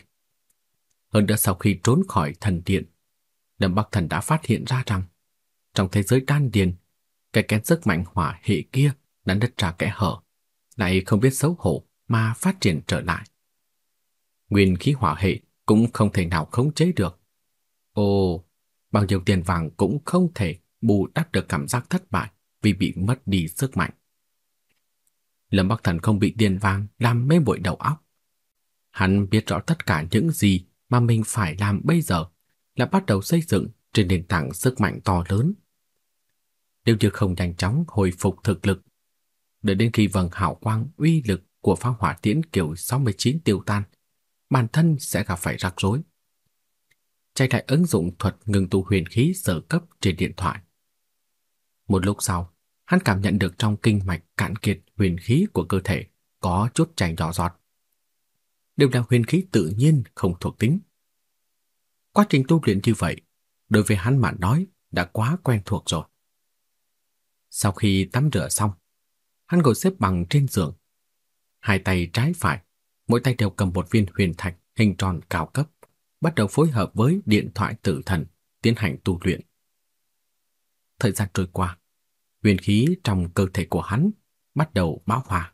Hơn nữa sau khi trốn khỏi thần điện, Lâm Bắc Thần đã phát hiện ra rằng trong thế giới đan điền, cái kén sức mạnh hỏa hệ kia đã đứt ra kẽ hở, lại không biết xấu hổ mà phát triển trở lại. Nguyên khí hỏa hệ cũng không thể nào khống chế được. Ồ, bao nhiêu tiền vàng cũng không thể bù đắp được cảm giác thất bại vì bị mất đi sức mạnh. Lâm Bắc Thần không bị tiền vàng làm mê muội đầu óc. Hắn biết rõ tất cả những gì mà mình phải làm bây giờ là bắt đầu xây dựng trên nền tảng sức mạnh to lớn. Nếu như không nhanh chóng hồi phục thực lực, đợi đến khi vầng hào quang uy lực của pháo hỏa tiễn kiểu 69 tiêu tan, bản thân sẽ gặp phải rắc rối. Chạy lại ứng dụng thuật ngừng tụ huyền khí sở cấp trên điện thoại. Một lúc sau, hắn cảm nhận được trong kinh mạch cạn kiệt huyền khí của cơ thể có chút chảy nhỏ giọt. Đều là huyền khí tự nhiên không thuộc tính. Quá trình tu luyện như vậy, đối với hắn mà nói đã quá quen thuộc rồi. Sau khi tắm rửa xong, Hắn ngồi xếp bằng trên giường. Hai tay trái phải, mỗi tay đều cầm một viên huyền thạch hình tròn cao cấp, bắt đầu phối hợp với điện thoại tử thần tiến hành tu luyện. Thời gian trôi qua, huyền khí trong cơ thể của hắn bắt đầu bão hòa.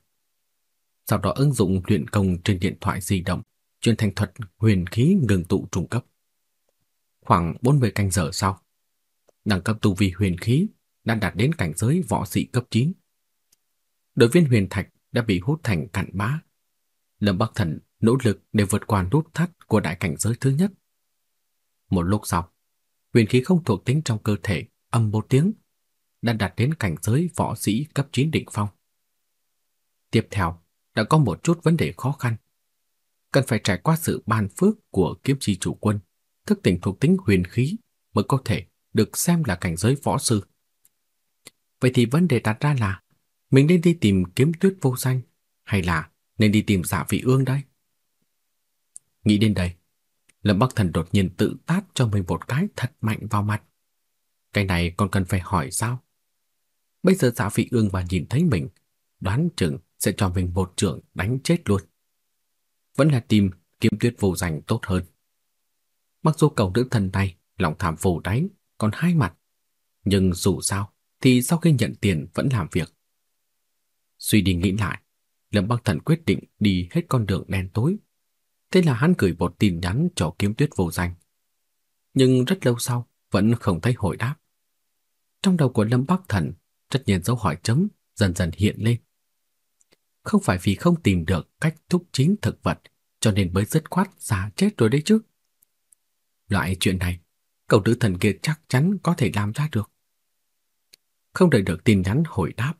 Sau đó ứng dụng luyện công trên điện thoại di động, chuyển thành thuật huyền khí ngừng tụ trung cấp. Khoảng 40 canh giờ sau, đẳng cấp tu vi huyền khí đã đạt đến cảnh giới võ sĩ cấp 9. Đội viên huyền thạch đã bị hút thành cặn bã. Lâm Bắc Thần nỗ lực để vượt qua nút thắt của đại cảnh giới thứ nhất. Một lúc sau, huyền khí không thuộc tính trong cơ thể âm một tiếng đã đạt đến cảnh giới võ sĩ cấp 9 đỉnh phong. Tiếp theo, đã có một chút vấn đề khó khăn. Cần phải trải qua sự ban phước của kiếm chi chủ quân, thức tỉnh thuộc tính huyền khí mới có thể được xem là cảnh giới võ sư. Vậy thì vấn đề đặt ra là mình nên đi tìm kiếm tuyết vô danh hay là nên đi tìm dạ vị ương đây? Nghĩ đến đây, Lâm Bắc Thần đột nhiên tự tát cho mình một cái thật mạnh vào mặt. Cái này còn cần phải hỏi sao? Bây giờ dạ vị ương mà nhìn thấy mình, đoán chừng sẽ cho mình một trưởng đánh chết luôn. Vẫn là tìm kiếm tuyết vô danh tốt hơn. Mặc dù cầu nữ thần này lòng tham phủ đáy, còn hai mặt, nhưng dù sao thì sau khi nhận tiền vẫn làm việc. Suy đi nghĩ lại, Lâm Bắc Thần quyết định đi hết con đường đen tối. Thế là hắn gửi một tin nhắn cho kiếm tuyết vô danh. Nhưng rất lâu sau, vẫn không thấy hồi đáp. Trong đầu của Lâm Bắc Thần, rất nhiên dấu hỏi chấm dần dần hiện lên. Không phải vì không tìm được cách thúc chính thực vật, cho nên mới dứt khoát giả chết rồi đấy chứ. Loại chuyện này, cậu nữ thần kia chắc chắn có thể làm ra được. Không đợi được tin nhắn hồi đáp,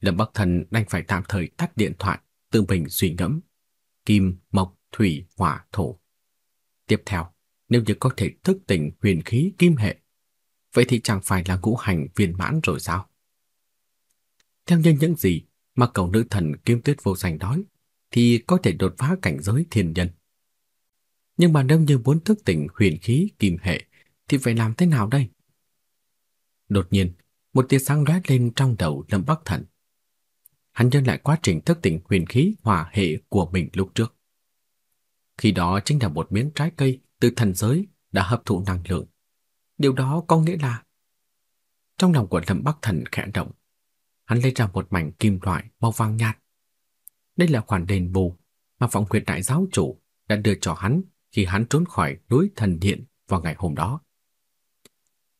Lâm Bắc Thần đành phải tạm thời tắt điện thoại, tự mình suy ngẫm. Kim, mộc, thủy, hỏa, thổ. Tiếp theo, nếu như có thể thức tỉnh huyền khí kim hệ, vậy thì chẳng phải là ngũ hành viên mãn rồi sao? Theo như những gì mà cầu nữ thần kim tuyết vô danh nói, thì có thể đột phá cảnh giới thiên nhân. Nhưng mà nếu như muốn thức tỉnh huyền khí kim hệ, thì phải làm thế nào đây? Đột nhiên, một tia sáng lóe lên trong đầu Lâm Bắc Thần. Hắn nhớ lại quá trình thức tỉnh huyền khí hỏa hệ của mình lúc trước. Khi đó chính là một miếng trái cây từ thần giới đã hấp thụ năng lượng. Điều đó có nghĩa là trong lòng của Lâm Bắc Thần khẽ động, hắn lấy ra một mảnh kim loại màu vàng nhạt. Đây là khoản đền bù mà Vọng Nguyệt Đại giáo chủ đã đưa cho hắn khi hắn trốn khỏi núi thần điện vào ngày hôm đó.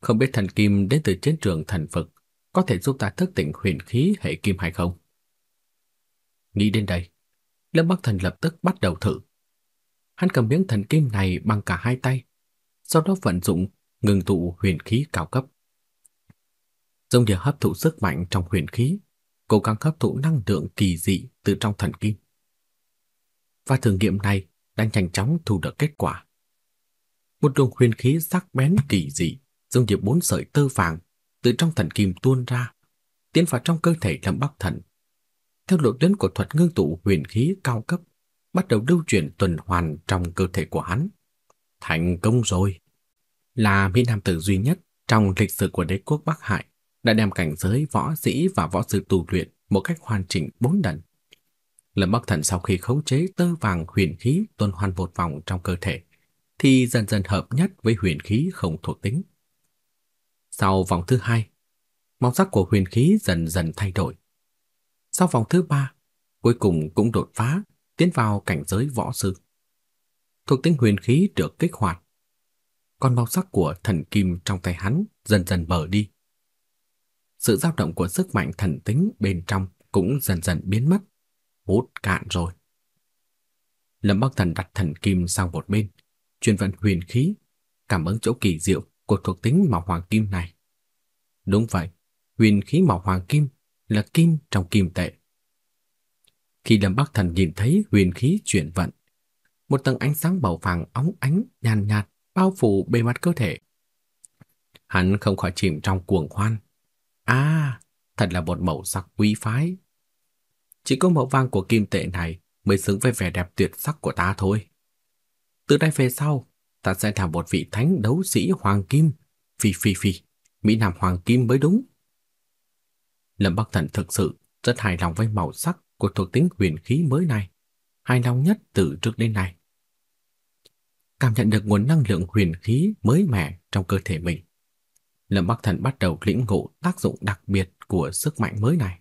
Không biết thần kim đến từ chiến trường thần phật có thể giúp ta thức tỉnh huyền khí hệ kim hay không? Nghĩ đến đây, Lâm Bắc Thần lập tức bắt đầu thử. Hắn cầm miếng thần kim này bằng cả hai tay, sau đó vận dụng ngừng tụ huyền khí cao cấp. Giống như hấp thụ sức mạnh trong huyền khí, cố gắng hấp thụ năng lượng kỳ dị từ trong thần kim. Và thử nghiệm này đã nhanh chóng thu được kết quả. Một luồng huyền khí sắc bén kỳ dị, giống như bốn sợi tơ vàng từ trong thần kim tuôn ra, tiến vào trong cơ thể Lâm Bắc Thần. Theo lộ tuyến của thuật ngưng tụ huyền khí cao cấp, bắt đầu lưu chuyển tuần hoàn trong cơ thể của hắn. Thành công rồi! Là Mỹ Nam tử duy nhất trong lịch sử của đế quốc Bắc Hải đã đem cảnh giới võ sĩ và võ sư tu luyện một cách hoàn chỉnh bốn lần. Lâm Bắc Thần sau khi khống chế tơ vàng huyền khí tuần hoàn một vòng trong cơ thể, thì dần dần hợp nhất với huyền khí không thuộc tính. Sau vòng thứ hai, màu sắc của huyền khí dần dần thay đổi. Sau vòng thứ ba, cuối cùng cũng đột phá, tiến vào cảnh giới võ sư. Thuộc tính huyền khí được kích hoạt, còn màu sắc của thần kim trong tay hắn dần dần bờ đi. Sự dao động của sức mạnh thần tính bên trong cũng dần dần biến mất, hút cạn rồi. Lâm Bắc Thần đặt thần kim sang một bên, truyền vận huyền khí, cảm ứng chỗ kỳ diệu của thuộc tính màu hoàng kim này. Đúng vậy, huyền khí màu hoàng kim là kim trong kim tệ. Khi Lâm Bắc Thần nhìn thấy huyền khí chuyển vận, một tầng ánh sáng màu vàng óng ánh nhàn nhạt bao phủ bề mặt cơ thể. Hắn không khỏi chìm trong cuồng hoan. À, thật là một màu sắc quý phái. Chỉ có màu vàng của kim tệ này mới xứng với vẻ đẹp tuyệt sắc của ta thôi. Từ đây về sau, ta sẽ là một vị thánh đấu sĩ hoàng kim. Phi phi phi, Mỹ Nam hoàng kim mới đúng. Lâm Bắc Thần thực sự rất hài lòng với màu sắc của thuộc tính huyền khí mới này, hài lòng nhất từ trước đến nay. Cảm nhận được nguồn năng lượng huyền khí mới mẻ trong cơ thể mình, Lâm Bắc Thần bắt đầu lĩnh ngộ tác dụng đặc biệt của sức mạnh mới này.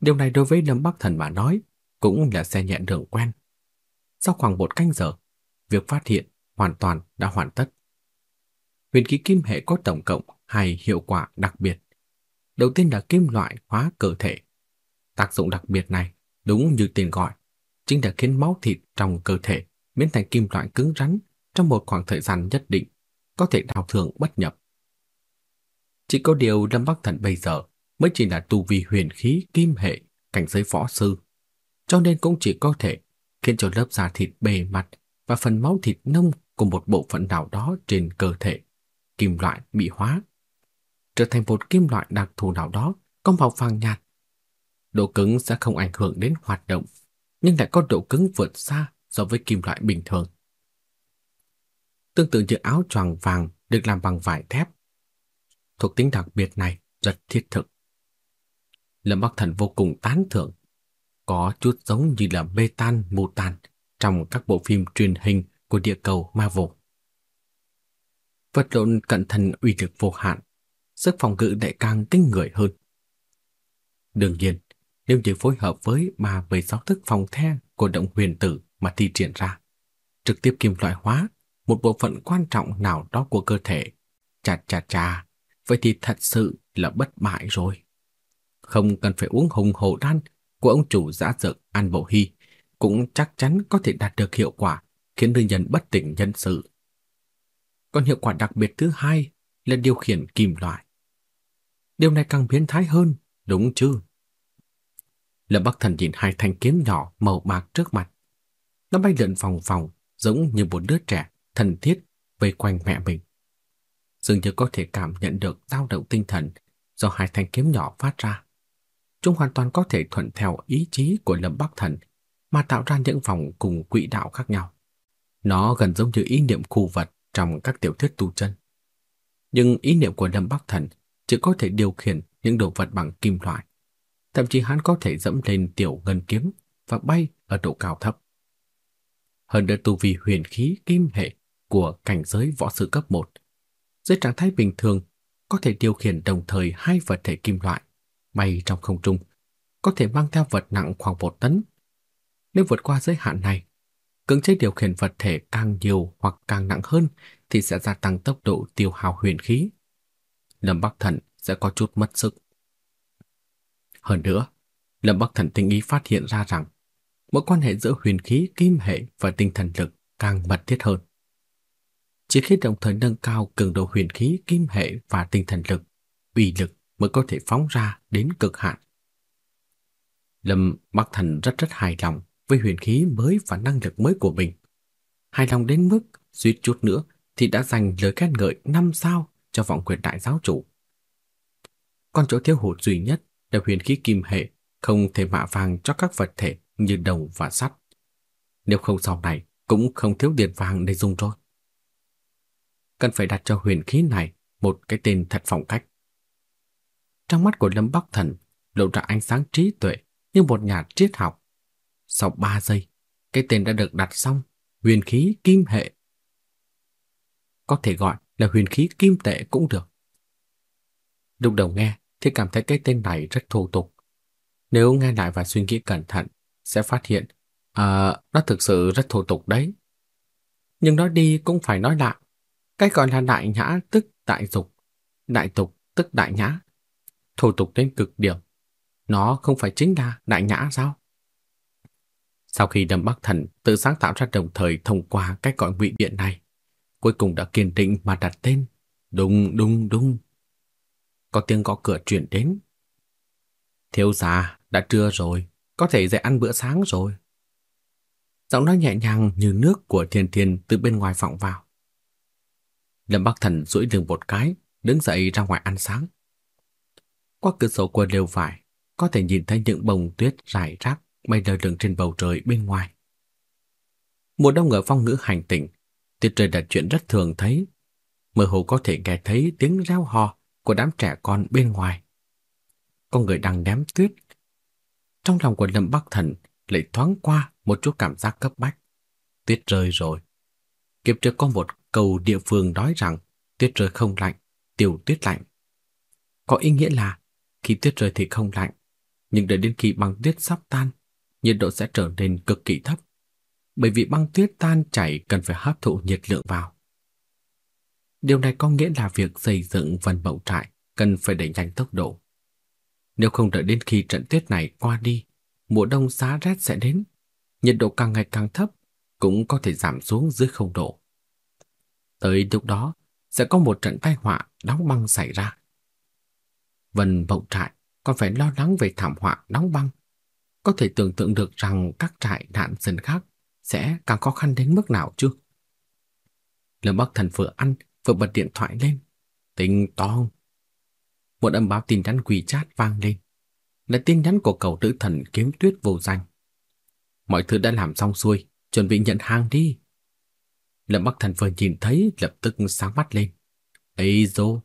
Điều này đối với Lâm Bắc Thần mà nói cũng là xe nhẹ đường quen. Sau khoảng một canh giờ, việc phát hiện hoàn toàn đã hoàn tất. Huyền khí kim hệ có tổng cộng hai hiệu quả đặc biệt. Đầu tiên là kim loại hóa cơ thể. Tác dụng đặc biệt này, đúng như tên gọi, chính là khiến máu thịt trong cơ thể biến thành kim loại cứng rắn trong một khoảng thời gian nhất định, có thể đào thường bất nhập. Chỉ có điều Lâm Bắc Thần bây giờ mới chỉ là tu vi huyền khí kim hệ cảnh giới võ sư, cho nên cũng chỉ có thể khiến cho lớp da thịt bề mặt và phần máu thịt nông của một bộ phận nào đó trên cơ thể kim loại bị hóa, trở thành một kim loại đặc thù nào đó có màu vàng nhạt. Độ cứng sẽ không ảnh hưởng đến hoạt động, nhưng lại có độ cứng vượt xa so với kim loại bình thường. Tương tự như áo choàng vàng được làm bằng vải thép. Thuộc tính đặc biệt này rất thiết thực. Lâm Bắc Thần vô cùng tán thưởng, có chút giống như là bê tan mù tan trong các bộ phim truyền hình của địa cầu ma vụ. Vật lộn cận thần uy lực vô hạn, sức phòng ngự lại càng kinh người hơn. Đương nhiên, nếu chỉ phối hợp với mà với giáo thức phòng the của động huyền tử mà thi triển ra, trực tiếp kim loại hóa một bộ phận quan trọng nào đó của cơ thể, chà chà chà, vậy thì thật sự là bất bại rồi. Không cần phải uống hùng hổ đan của ông chủ giã dược An Bộ Hy, cũng chắc chắn có thể đạt được hiệu quả khiến nữ nhân bất tỉnh nhân sự. Còn hiệu quả đặc biệt thứ hai là điều khiển kim loại. Điều này càng biến thái hơn, đúng chứ? Lâm Bắc Thần nhìn hai thanh kiếm nhỏ màu bạc trước mặt. Nó bay lượn vòng vòng giống như một đứa trẻ thân thiết vây quanh mẹ mình. Dường như có thể cảm nhận được dao động tinh thần do hai thanh kiếm nhỏ phát ra. Chúng hoàn toàn có thể thuận theo ý chí của Lâm Bắc Thần mà tạo ra những vòng cùng quỹ đạo khác nhau. Nó gần giống như ý niệm khu vật trong các tiểu thuyết tu chân. Nhưng ý niệm của Lâm Bắc Thần chỉ có thể điều khiển những đồ vật bằng kim loại. Thậm chí hắn có thể dẫm lên tiểu ngân kiếm và bay ở độ cao thấp. Hơn nữa tu vi huyền khí kim hệ của cảnh giới võ sư cấp 1. Dưới trạng thái bình thường, có thể điều khiển đồng thời hai vật thể kim loại bay trong không trung, có thể mang theo vật nặng khoảng một tấn. Nếu vượt qua giới hạn này, cưỡng chế điều khiển vật thể càng nhiều hoặc càng nặng hơn thì sẽ gia tăng tốc độ tiêu hao huyền khí. Lâm Bắc Thần sẽ có chút mất sức. Hơn nữa, Lâm Bắc Thần tinh ý phát hiện ra rằng mối quan hệ giữa huyền khí kim hệ và tinh thần lực càng mật thiết hơn. Chỉ khi đồng thời nâng cao cường độ huyền khí kim hệ và tinh thần lực, uy lực mới có thể phóng ra đến cực hạn. Lâm Bắc Thần rất rất hài lòng với huyền khí mới và năng lực mới của mình. Hài lòng đến mức suýt chút nữa thì đã dành lời khen ngợi năm sao cho vọng quyền đại giáo chủ. Còn chỗ thiếu hụt duy nhất là huyền khí kim hệ không thể mạ vàng cho các vật thể như đồng và sắt. Nếu không sau này cũng không thiếu tiền vàng để dùng rồi. Cần phải đặt cho huyền khí này một cái tên thật phong cách. Trong mắt của Lâm Bắc Thần, lộ ra ánh sáng trí tuệ như một nhà triết học. Sau 3 giây, cái tên đã được đặt xong, huyền khí kim hệ. Có thể gọi là huyền khí kim tệ cũng được. Lúc đầu nghe thì cảm thấy cái tên này rất thô tục. Nếu nghe lại và suy nghĩ cẩn thận, sẽ phát hiện à, nó thực sự rất thô tục đấy. Nhưng nói đi cũng phải nói lại. Cái gọi là đại nhã tức đại dục, đại tục tức đại nhã thô tục đến cực điểm. Nó không phải chính là đại nhã sao? Sau khi Đâm Bắc Thần tự sáng tạo ra đồng thời thông qua cách gọi ngụy biện này, cuối cùng đã kiên định mà đặt tên. Đùng đùng đùng. Có tiếng gõ cửa truyền đến. Thiếu gia, đã trưa rồi, có thể dậy ăn bữa sáng rồi. Giọng nói nhẹ nhàng như nước của thiên thiên từ bên ngoài vọng vào. Lâm Bắc Thần duỗi lưng một cái, đứng dậy ra ngoài ăn sáng. Qua cửa sổ của lều vải, có thể nhìn thấy những bông tuyết rải rác bay lơ lửng trên bầu trời bên ngoài. Mùa đông ở phong ngữ hành tinh, tuyết rơi là chuyện rất thường thấy. Mơ hồ có thể nghe thấy tiếng reo hò của đám trẻ con bên ngoài. Có người đang ném tuyết trong lòng của Lâm Bắc Thần lại thoáng qua một chút cảm giác cấp bách. Tuyết rơi rồi. Kiếp trước có một câu địa phương nói rằng tuyết rơi không lạnh, tiểu tuyết lạnh. Có ý nghĩa là khi tuyết rơi thì không lạnh, nhưng đợi đến khi băng tuyết sắp tan, nhiệt độ sẽ trở nên cực kỳ thấp. Bởi vì băng tuyết tan chảy cần phải hấp thụ nhiệt lượng vào. Điều này có nghĩa là việc xây dựng vần mậu trại cần phải đẩy nhanh tốc độ. Nếu không đợi đến khi trận tuyết này qua đi, mùa đông giá rét sẽ đến, nhiệt độ càng ngày càng thấp, cũng có thể giảm xuống dưới không độ. Tới lúc đó, sẽ có một trận tai họa đóng băng xảy ra. Vân bậu Trại còn phải lo lắng về thảm họa đóng băng. Có thể tưởng tượng được rằng các trại nạn dân khác sẽ càng khó khăn đến mức nào chứ? Lâm Bắc Thần vừa ăn, vừa bật điện thoại lên. Tình tong. Một âm báo tin nhắn quỳ chat vang lên. Là tin nhắn của cầu nữ thần kiếm tuyết vô danh. Mọi thứ đã làm xong xuôi, chuẩn bị nhận hàng đi. Lâm Bắc Thần vừa nhìn thấy lập tức sáng mắt lên. Ây dô,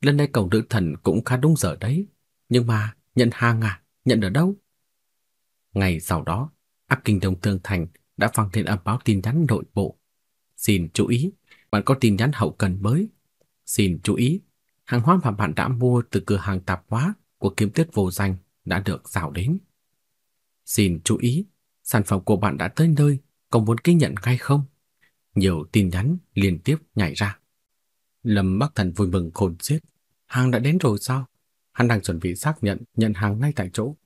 lần này cầu nữ thần cũng khá đúng giờ đấy. Nhưng mà, nhận hàng à? Nhận ở đâu? Ngày sau đó, áp kinh đồng tương thành đã phang lên âm báo tin nhắn nội bộ. Xin chú ý, bạn có tin nhắn hậu cần mới. Xin chú ý, hàng hóa mà bạn đã mua từ cửa hàng tạp hóa của kiếm tuyết vô danh đã được giao đến. Xin chú ý, sản phẩm của bạn đã tới nơi, có muốn ký nhận ngay không? Nhiều tin nhắn liên tiếp nhảy ra. Lâm Bắc Thần vui mừng khôn xiết. Hàng đã đến rồi sao? Hắn đang chuẩn bị xác nhận nhận hàng ngay tại chỗ.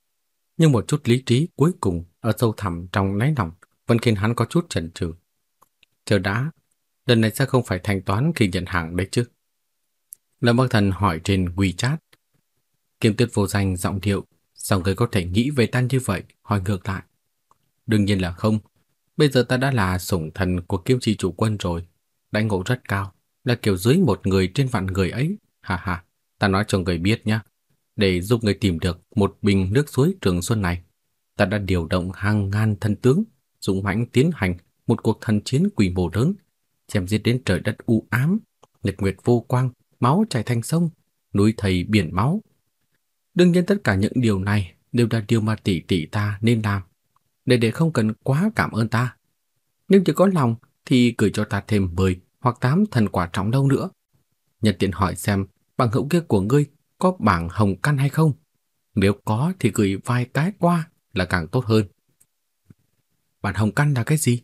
Nhưng một chút lý trí cuối cùng ở sâu thẳm trong náy lòng vẫn khiến hắn có chút chần chừ. Chờ đã, lần này sẽ không phải thanh toán khi nhận hàng đấy chứ? Lâm Bắc Thần hỏi trên WeChat. Kiếm tuyết vô danh giọng điệu, sao người có thể nghĩ về tan như vậy, hỏi ngược lại. Đương nhiên là không. Bây giờ ta đã là sủng thần của kiếm chi chủ quân rồi. Đại ngộ rất cao, là kiểu dưới một người trên vạn người ấy. Hà hà, ta nói cho người biết nhé. Để giúp người tìm được một bình nước suối trường xuân này, ta đã điều động hàng ngàn thân tướng, dũng mãnh tiến hành một cuộc thần chiến quy mô lớn, chém giết đến trời đất u ám, nhật nguyệt vô quang, máu chảy thành sông, núi thầy biển máu. Đương nhiên tất cả những điều này đều là điều mà tỷ tỷ ta nên làm, để để không cần quá cảm ơn ta. Nếu chỉ có lòng thì gửi cho ta thêm 10 hoặc 8 thần quả trọng đâu nữa. Nhật tiện hỏi xem bằng hữu kia của ngươi có bảng hồng căn hay không? Nếu có thì gửi vài cái qua là càng tốt hơn. Bản hồng căn là cái gì?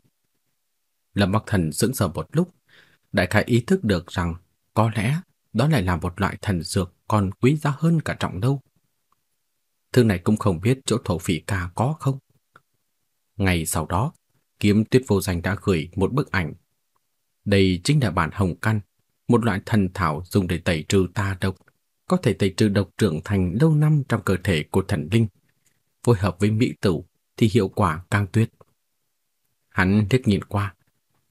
Lâm Bắc Thần sững sờ một lúc, đại khái ý thức được rằng có lẽ đó lại là một loại thần dược còn quý giá hơn cả trọng đâu. Thứ này cũng không biết chỗ thổ phỉ ca có không. Ngày sau đó, kiếm tuyết vô danh đã gửi một bức ảnh. Đây chính là bản hồng căn, một loại thần thảo dùng để tẩy trừ tà độc, có thể tẩy trừ độc trưởng thành lâu năm trong cơ thể của thần linh. Phối hợp với mỹ tử thì hiệu quả càng tuyệt. Hắn liếc nhìn qua,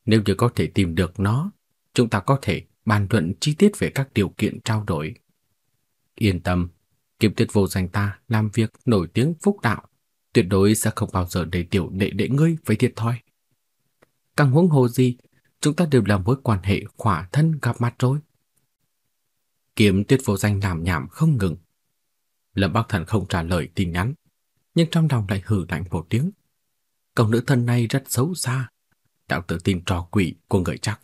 nếu như có thể tìm được nó, chúng ta có thể bàn luận chi tiết về các điều kiện trao đổi. Yên tâm, Kiếm tuyệt vô danh ta làm việc nổi tiếng phúc đạo, tuyệt đối sẽ không bao giờ để tiểu đệ đệ ngươi với thiệt thòi. Càng huống hồ gì, chúng ta đều là mối quan hệ khỏa thân gặp mặt rồi. Kiếm Tuyết vô danh làm nhảm không ngừng. Lâm Bắc Thần không trả lời tin nhắn, nhưng trong lòng lại hừ lạnh một tiếng. Cậu nữ thân này rất xấu xa, đạo tự tin trò quỷ của người chắc.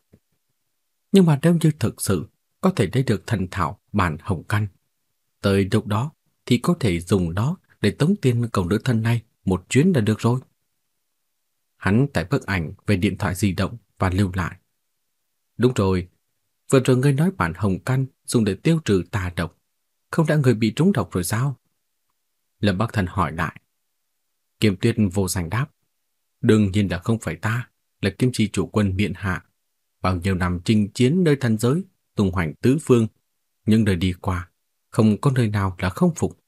Nhưng mà nếu như thực sự có thể lấy được thần thảo bản hồng căn, tới lúc đó thì có thể dùng đó để tống tiền cậu nữ thân này một chuyến là được rồi. Hắn tải bức ảnh về điện thoại di động và lưu lại. Đúng rồi, vừa rồi ngươi nói bản hồng căn dùng để tiêu trừ tà độc, không đã người bị trúng độc rồi sao? Lâm Bắc Thần hỏi lại. Kiếm Tuyết vô danh đáp, đương nhiên là không phải ta, là Kim Chi chủ quân miện hạ. Bao nhiêu năm chinh chiến nơi thần giới, tung hoành tứ phương, nhưng đời đi qua, không có nơi nào là không phục.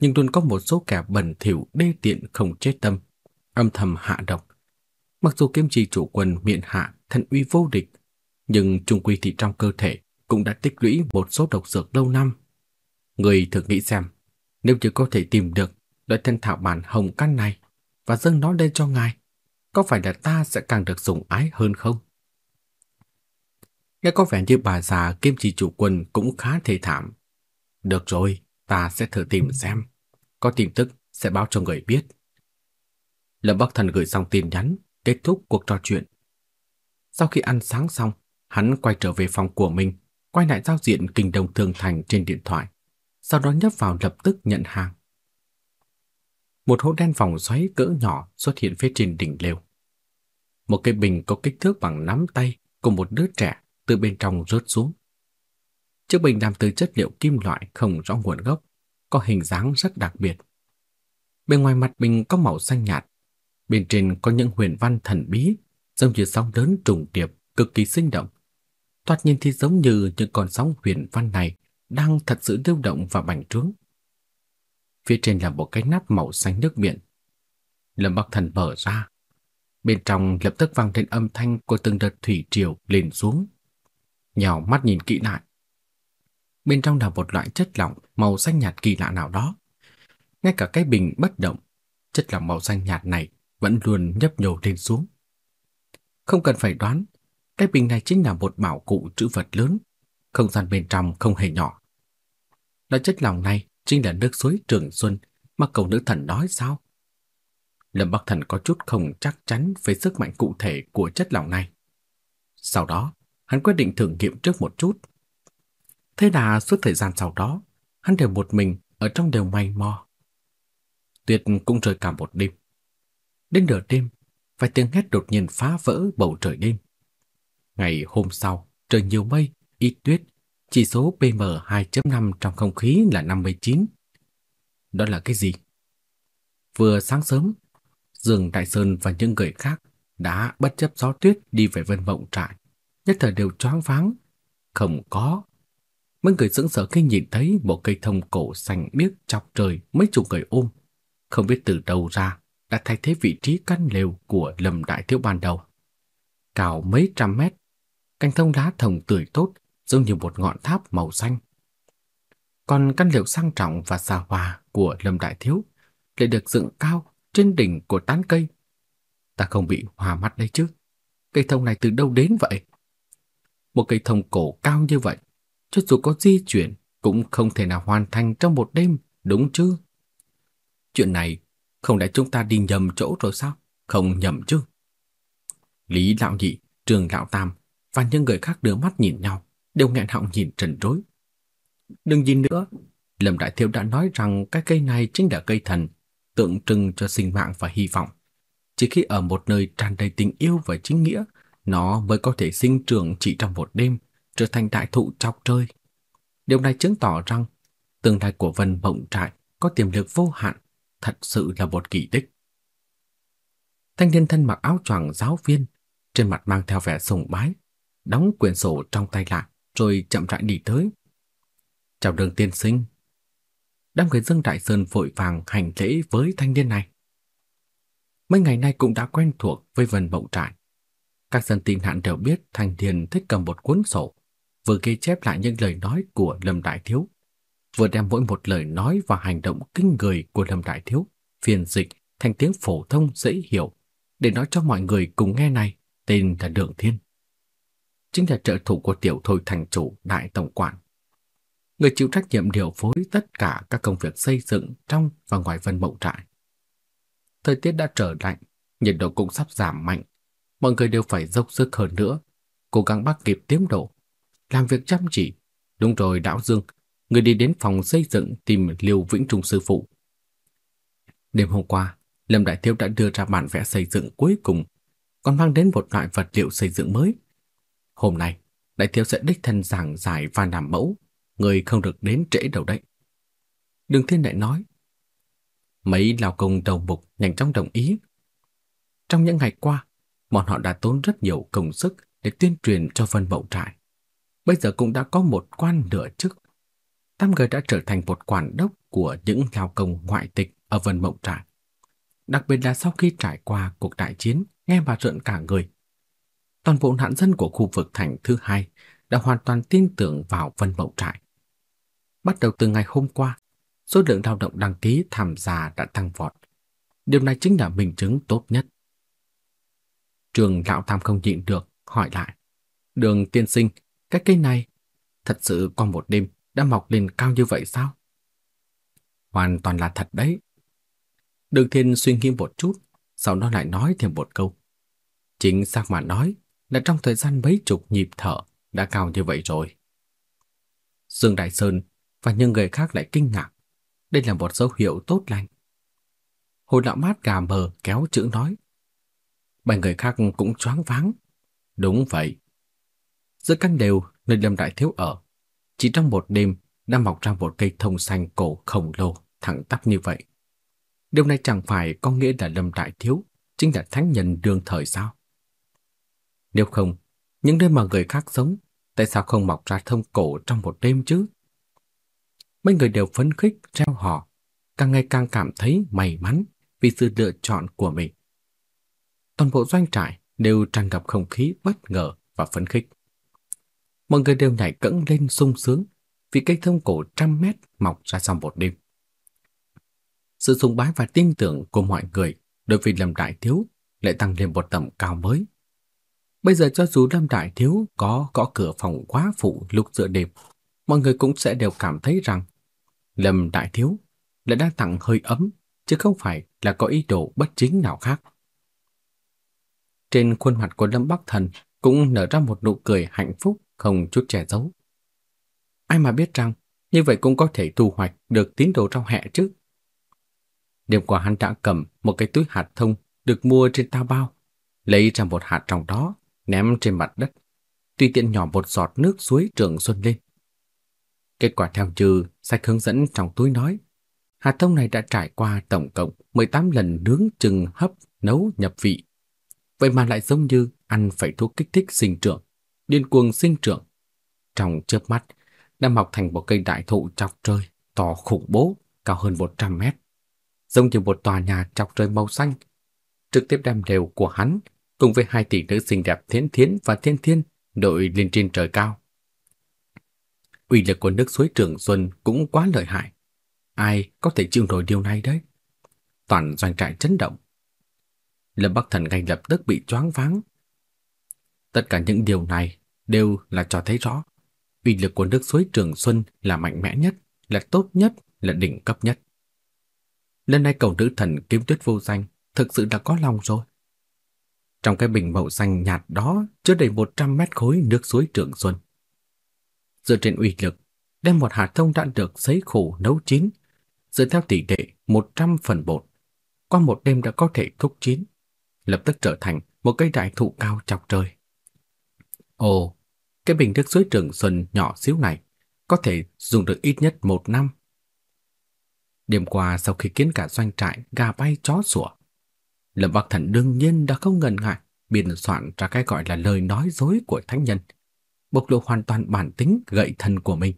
Nhưng luôn có một số kẻ bẩn thỉu đê tiện không chết tâm, âm thầm hạ độc. Mặc dù Kim Chi chủ quân miện hạ thần uy vô địch, nhưng trung quy thì trong cơ thể cũng đã tích lũy một số độc dược lâu năm. Người thử nghĩ xem, nếu chỉ có thể tìm được loại thân thảo bản hồng căn này và dâng nó lên cho ngài, có phải là ta sẽ càng được sủng ái hơn không? Nghe có vẻ như bà già kim chỉ chủ quân cũng khá thê thảm. Được rồi, ta sẽ thử tìm xem. Có tin tức sẽ báo cho người biết. Lâm Bắc Thần gửi xong tin nhắn, kết thúc cuộc trò chuyện. Sau khi ăn sáng xong, hắn quay trở về phòng của mình, quay lại giao diện kinh đồng thương thành trên điện thoại, sau đó nhấp vào lập tức nhận hàng. Một hố đen vòng xoáy cỡ nhỏ xuất hiện phía trên đỉnh lều. Một cái bình có kích thước bằng nắm tay của một đứa trẻ từ bên trong rớt xuống. Chiếc bình làm từ chất liệu kim loại không rõ nguồn gốc, có hình dáng rất đặc biệt. Bên ngoài mặt bình có màu xanh nhạt, bên trên có những huyền văn thần bí, giống như sóng lớn trùng điệp, cực kỳ sinh động. Thoạt nhìn thì giống như những con sóng huyền văn này đang thật sự lưu động và bành trướng. Phía trên là một cái nắp màu xanh nước biển. Lâm Bắc Thần mở ra. Bên trong lập tức vang lên âm thanh của từng đợt thủy triều lên xuống. Nhào mắt nhìn kỹ lại. Bên trong là một loại chất lỏng màu xanh nhạt kỳ lạ nào đó. Ngay cả cái bình bất động, chất lỏng màu xanh nhạt này vẫn luôn nhấp nhô lên xuống. Không cần phải đoán, cái bình này chính là một bảo cụ trữ vật lớn, không gian bên trong không hề nhỏ. Loại chất lỏng này chính là nước suối Trường Xuân mà cầu nữ thần nói sao? Lâm Bắc Thần có chút không chắc chắn về sức mạnh cụ thể của chất lỏng này. Sau đó, hắn quyết định thử nghiệm trước một chút. Thế là suốt thời gian sau đó, hắn đều một mình ở trong đều may mò. Tuyệt cũng rời cả một đêm. Đến nửa đêm, vài tiếng hét đột nhiên phá vỡ bầu trời đêm. Ngày hôm sau, trời nhiều mây, ít tuyết, chỉ số PM2.5 trong không khí là 59. Đó là cái gì? Vừa sáng sớm, Dương Đại Sơn và những người khác đã bất chấp gió tuyết đi về Vân Mộng trại, nhất thời đều choáng váng. Không có. Mấy người sững sờ khi nhìn thấy một cây thông cổ xanh biếc chọc trời mấy chục người ôm, không biết từ đâu ra đã thay thế vị trí căn lều của Lâm Đại Thiếu ban đầu. Cao mấy trăm mét, cành thông lá thồng tươi tốt giống như một ngọn tháp màu xanh. Còn căn lều sang trọng và xa hoa của Lâm Đại Thiếu lại được dựng cao trên đỉnh của tán cây. Ta không bị hòa mắt đấy chứ. Cây thông này từ đâu đến vậy? Một cây thông cổ cao như vậy, cho dù có di chuyển cũng không thể nào hoàn thành trong một đêm, đúng chứ? Chuyện này không lẽ chúng ta đi nhầm chỗ rồi sao? Không nhầm chứ. Lý Lão Nhị, Trường Lão Tam và những người khác đưa mắt nhìn nhau, đều nghẹn họng nhìn trần trối. Đừng nhìn nữa, Lâm Đại Thiếu đã nói rằng cái cây này chính là cây thần, tượng trưng cho sinh mạng và hy vọng. Chỉ khi ở một nơi tràn đầy tình yêu và chính nghĩa, nó mới có thể sinh trưởng chỉ trong một đêm, trở thành đại thụ chọc trời. Điều này chứng tỏ rằng tương lai của Vân Mộng Trại có tiềm lực vô hạn, thật sự là một kỳ tích. Thanh niên thân mặc áo choàng giáo viên, trên mặt mang theo vẻ sùng bái, đóng quyển sổ trong tay lại, rồi chậm rãi đi tới. Chào đường tiên sinh. Đám người dân Đại Sơn vội vàng hành lễ với thanh niên này. Mấy ngày nay cũng đã quen thuộc với vần mộng trại. Các dân tin hạn đều biết thanh niên thích cầm một cuốn sổ, vừa ghi chép lại những lời nói của Lâm Đại Thiếu, vừa đem mỗi một lời nói và hành động kinh người của Lâm Đại Thiếu phiên dịch thành tiếng phổ thông dễ hiểu để nói cho mọi người cùng nghe này tên là Đường Thiên chính là trợ thủ của tiểu thôi thành chủ đại tổng quản. Người chịu trách nhiệm điều phối tất cả các công việc xây dựng trong và ngoài vân mộng trại. Thời tiết đã trở lạnh, nhiệt độ cũng sắp giảm mạnh. Mọi người đều phải dốc sức hơn nữa, cố gắng bắt kịp tiến độ, làm việc chăm chỉ. Đúng rồi Đạo Dương, người đi đến phòng xây dựng tìm Liêu Vĩnh Trung sư phụ. Đêm hôm qua, Lâm Đại Thiếu đã đưa ra bản vẽ xây dựng cuối cùng, còn mang đến một loại vật liệu xây dựng mới Hôm nay, đại thiếu sẽ đích thân giảng giải và làm mẫu, người không được đến trễ đâu đấy. Đường Thiên lại nói. Mấy lao công đầu mục nhanh chóng đồng ý. Trong những ngày qua, bọn họ đã tốn rất nhiều công sức để tuyên truyền cho Vân Mậu Trại. Bây giờ cũng đã có một quan nửa chức. Tam người đã trở thành một quản đốc của những lao công ngoại tịch ở Vân Mộng Trại. Đặc biệt là sau khi trải qua cuộc đại chiến, nghe bà rợn cả người, toàn bộ nạn dân của khu vực thành thứ hai đã hoàn toàn tin tưởng vào Vân Mộng Trại. Bắt đầu từ ngày hôm qua, số lượng lao động đăng ký tham gia đã tăng vọt. Điều này chính là minh chứng tốt nhất. Trường lão tam không nhịn được, hỏi lại. Đường tiên sinh, cái cây này thật sự qua một đêm đã mọc lên cao như vậy sao? Hoàn toàn là thật đấy. Đường Thiên suy nghĩ một chút, sau đó lại nói thêm một câu. Chính xác mà nói là trong thời gian mấy chục nhịp thở đã cao như vậy rồi. Dương Đại Sơn và những người khác lại kinh ngạc. Đây là một dấu hiệu tốt lành. Hồi lão mát gà mờ kéo chữ nói. Bảy người khác cũng choáng váng. Đúng vậy. Giữa căn đều nơi Lâm Đại Thiếu ở, chỉ trong một đêm đã mọc ra một cây thông xanh cổ khổng lồ thẳng tắp như vậy. Điều này chẳng phải có nghĩa là Lâm Đại Thiếu chính là thánh nhân đương thời sao? Nếu không, những nơi mà người khác sống, tại sao không mọc ra thông cổ trong một đêm chứ? Mấy người đều phấn khích treo hò, càng ngày càng cảm thấy may mắn vì sự lựa chọn của mình. Toàn bộ doanh trại đều tràn ngập không khí bất ngờ và phấn khích. Mọi người đều nhảy cẫng lên sung sướng vì cây thông cổ trăm mét mọc ra trong một đêm. Sự sùng bái và tin tưởng của mọi người đối với Lâm Đại Thiếu lại tăng lên một tầm cao mới. Bây giờ cho dù Lâm Đại Thiếu có gõ cửa phòng quá phụ lúc giữa đêm, mọi người cũng sẽ đều cảm thấy rằng Lâm Đại Thiếu là đang tặng hơi ấm, chứ không phải là có ý đồ bất chính nào khác. Trên khuôn mặt của Lâm Bắc Thần cũng nở ra một nụ cười hạnh phúc không chút che giấu. Ai mà biết rằng như vậy cũng có thể thu hoạch được tín đồ trong hẹ chứ. Đêm qua hắn đã cầm một cái túi hạt thông được mua trên tao bao, lấy ra một hạt trong đó, ném trên mặt đất, tùy tiện nhỏ một giọt nước suối trường xuân lên. Kết quả theo trừ, sách hướng dẫn trong túi nói, hạt thông này đã trải qua tổng cộng 18 lần nướng chừng hấp nấu nhập vị. Vậy mà lại giống như ăn phải thuốc kích thích sinh trưởng, điên cuồng sinh trưởng. Trong chớp mắt, đã mọc thành một cây đại thụ chọc trời, to khủng bố, cao hơn 100 mét. Giống như một tòa nhà chọc trời màu xanh, trực tiếp đem đều của hắn cùng với hai tỷ nữ xinh đẹp Thiến Thiến và Thiên Thiên đội lên trên trời cao. Uy lực của nước suối Trường Xuân cũng quá lợi hại. Ai có thể chịu nổi điều này đấy? Toàn doanh trại chấn động. Lâm Bắc Thần ngay lập tức bị choáng váng. Tất cả những điều này đều là cho thấy rõ uy lực của nước suối Trường Xuân là mạnh mẽ nhất, là tốt nhất, là đỉnh cấp nhất. Lần này cầu nữ thần kiếm tuyết vô danh thực sự đã có lòng rồi. Trong cái bình màu xanh nhạt đó chứa đầy 100 mét khối nước suối Trường Xuân. Dựa trên uy lực, đem một hạt thông đã được sấy khổ nấu chín, dựa theo tỷ lệ 100 phần bột, qua một đêm đã có thể thúc chín, lập tức trở thành một cây đại thụ cao chọc trời. Ồ, cái bình nước suối Trường Xuân nhỏ xíu này có thể dùng được ít nhất một năm. Đêm qua sau khi kiến cả doanh trại gà bay chó sủa, Lâm Bắc Thần đương nhiên đã không ngần ngại biên soạn ra cái gọi là lời nói dối của thánh nhân, bộc lộ hoàn toàn bản tính gậy thần của mình,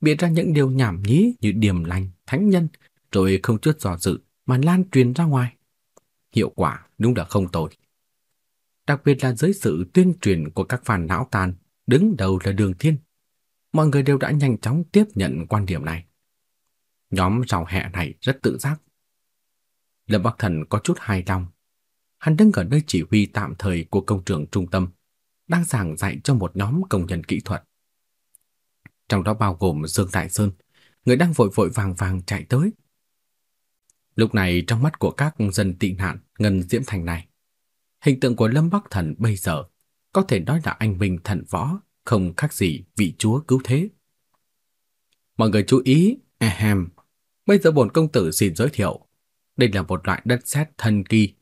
biện ra những điều nhảm nhí như điềm lành, thánh nhân, rồi không chút dò dự mà lan truyền ra ngoài. Hiệu quả đúng là không tồi. Đặc biệt là dưới sự tuyên truyền của các phản não tàn, đứng đầu là Đường Thiên. Mọi người đều đã nhanh chóng tiếp nhận quan điểm này. Nhóm rào hẹ này rất tự giác. Lâm Bắc Thần có chút hài lòng. Hắn đứng ở nơi chỉ huy tạm thời của công trường trung tâm, đang giảng dạy cho một nhóm công nhân kỹ thuật. Trong đó bao gồm Dương Đại Sơn, người đang vội vội vàng vàng chạy tới. Lúc này trong mắt của các dân tị nạn Ngân Diễm Thành này, hình tượng của Lâm Bắc Thần bây giờ có thể nói là anh minh thần võ, không khác gì vị chúa cứu thế. Mọi người chú ý, ehem, bây giờ bổn công tử xin giới thiệu, đây là một loại đất sét thần kỳ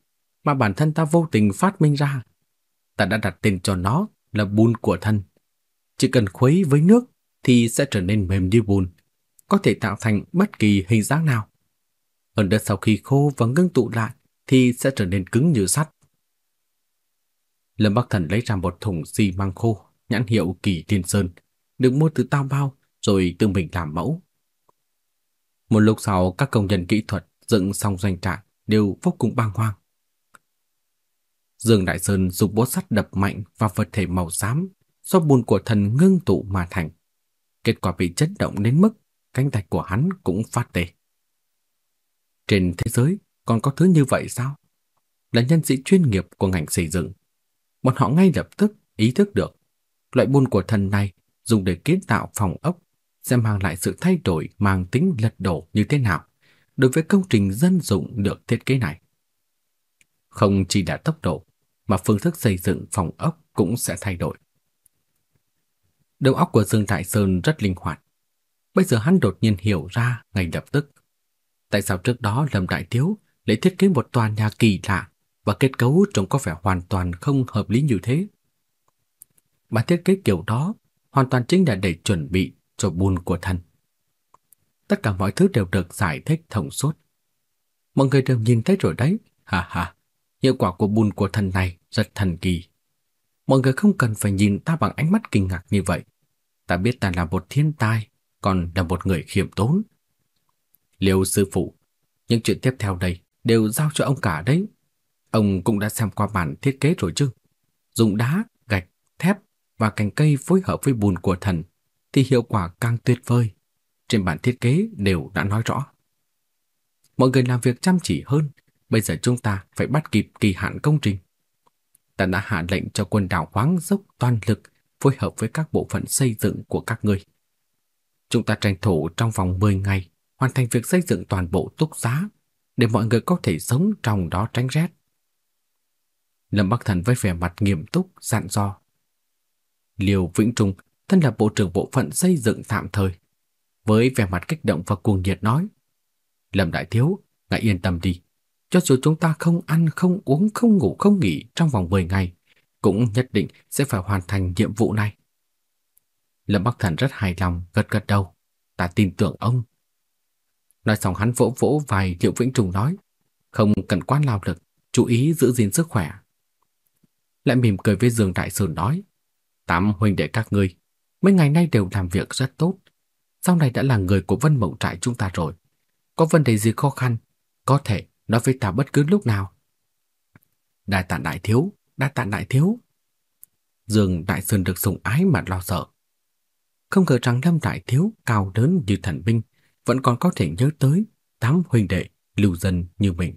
mà bản thân ta vô tình phát minh ra. Ta đã đặt tên cho nó là bùn của thân. Chỉ cần khuấy với nước thì sẽ trở nên mềm như bùn, có thể tạo thành bất kỳ hình dáng nào. Ấn đất sau khi khô và ngưng tụ lại thì sẽ trở nên cứng như sắt. Lâm Bắc Thần lấy ra một thùng xi măng khô, nhãn hiệu Kỳ Thiên Sơn, được mua từ Tao Bao rồi tự mình làm mẫu. Một lúc sau, các công nhân kỹ thuật dựng xong doanh trại đều vô cùng bàng hoàng. Dương Đại Sơn dùng búa sắt đập mạnh vào vật thể màu xám do bùn của thần ngưng tụ mà thành. Kết quả bị chấn động đến mức cánh tay của hắn cũng phát tê. Trên thế giới còn có thứ như vậy sao? Là nhân sĩ chuyên nghiệp của ngành xây dựng. Bọn họ ngay lập tức ý thức được loại bùn của thần này dùng để kiến tạo phòng ốc, sẽ mang lại sự thay đổi mang tính lật đổ như thế nào đối với công trình dân dụng được thiết kế này. Không chỉ là tốc độ, mà phương thức xây dựng phòng ốc cũng sẽ thay đổi. Đầu óc của Dương Đại Sơn rất linh hoạt. Bây giờ hắn đột nhiên hiểu ra ngay lập tức. Tại sao trước đó Lâm Đại Thiếu lại thiết kế một tòa nhà kỳ lạ và kết cấu trông có vẻ hoàn toàn không hợp lý như thế? Bản thiết kế kiểu đó hoàn toàn chính là để chuẩn bị cho buôn của thần. Tất cả mọi thứ đều được giải thích thông suốt. Mọi người đều nhìn thấy rồi đấy, ha ha. Hiệu quả của bùn của thần này rất thần kỳ. Mọi người không cần phải nhìn ta bằng ánh mắt kinh ngạc như vậy. Ta biết ta là một thiên tài, còn là một người khiêm tốn. Liêu sư phụ, những chuyện tiếp theo đây đều giao cho ông cả đấy. Ông cũng đã xem qua bản thiết kế rồi chứ. Dùng đá, gạch, thép và cành cây phối hợp với bùn của thần thì hiệu quả càng tuyệt vời. Trên bản thiết kế đều đã nói rõ. Mọi người làm việc chăm chỉ hơn, bây giờ chúng ta phải bắt kịp kỳ hạn công trình. Ta đã hạ lệnh cho quân đảo khoáng dốc toàn lực phối hợp với các bộ phận xây dựng của các ngươi. Chúng ta tranh thủ trong vòng 10 ngày hoàn thành việc xây dựng toàn bộ túc xá để mọi người có thể sống trong đó tránh rét. Lâm Bắc Thần với vẻ mặt nghiêm túc dặn dò. Liêu Vĩnh Trung, thân là bộ trưởng bộ phận xây dựng tạm thời, với vẻ mặt kích động và cuồng nhiệt nói: "Lâm đại thiếu, ngài yên tâm đi, cho dù chúng ta không ăn, không uống, không ngủ, không nghỉ trong vòng 10 ngày, cũng nhất định sẽ phải hoàn thành nhiệm vụ này." Lâm Bắc Thần rất hài lòng, gật gật đầu, "Ta tin tưởng ông." Nói xong hắn vỗ vỗ vai triệu Vĩnh trùng nói, "Không cần quá lao lực, chú ý giữ gìn sức khỏe." Lại mỉm cười với Dương Đại Sơn nói, Tám huynh đệ các ngươi, mấy ngày nay đều làm việc rất tốt. Sau này đã là người của Vân Mộng trại chúng ta rồi. Có vấn đề gì khó khăn, có thể nói với ta bất cứ lúc nào. Đại tạ đại thiếu, đại tạ đại thiếu. Dương Đại Sơn được sủng ái mà lo sợ. Không ngờ rằng Lâm Đại Thiếu cao đến như thần binh vẫn còn có thể nhớ tới tám huynh đệ lưu dân như mình.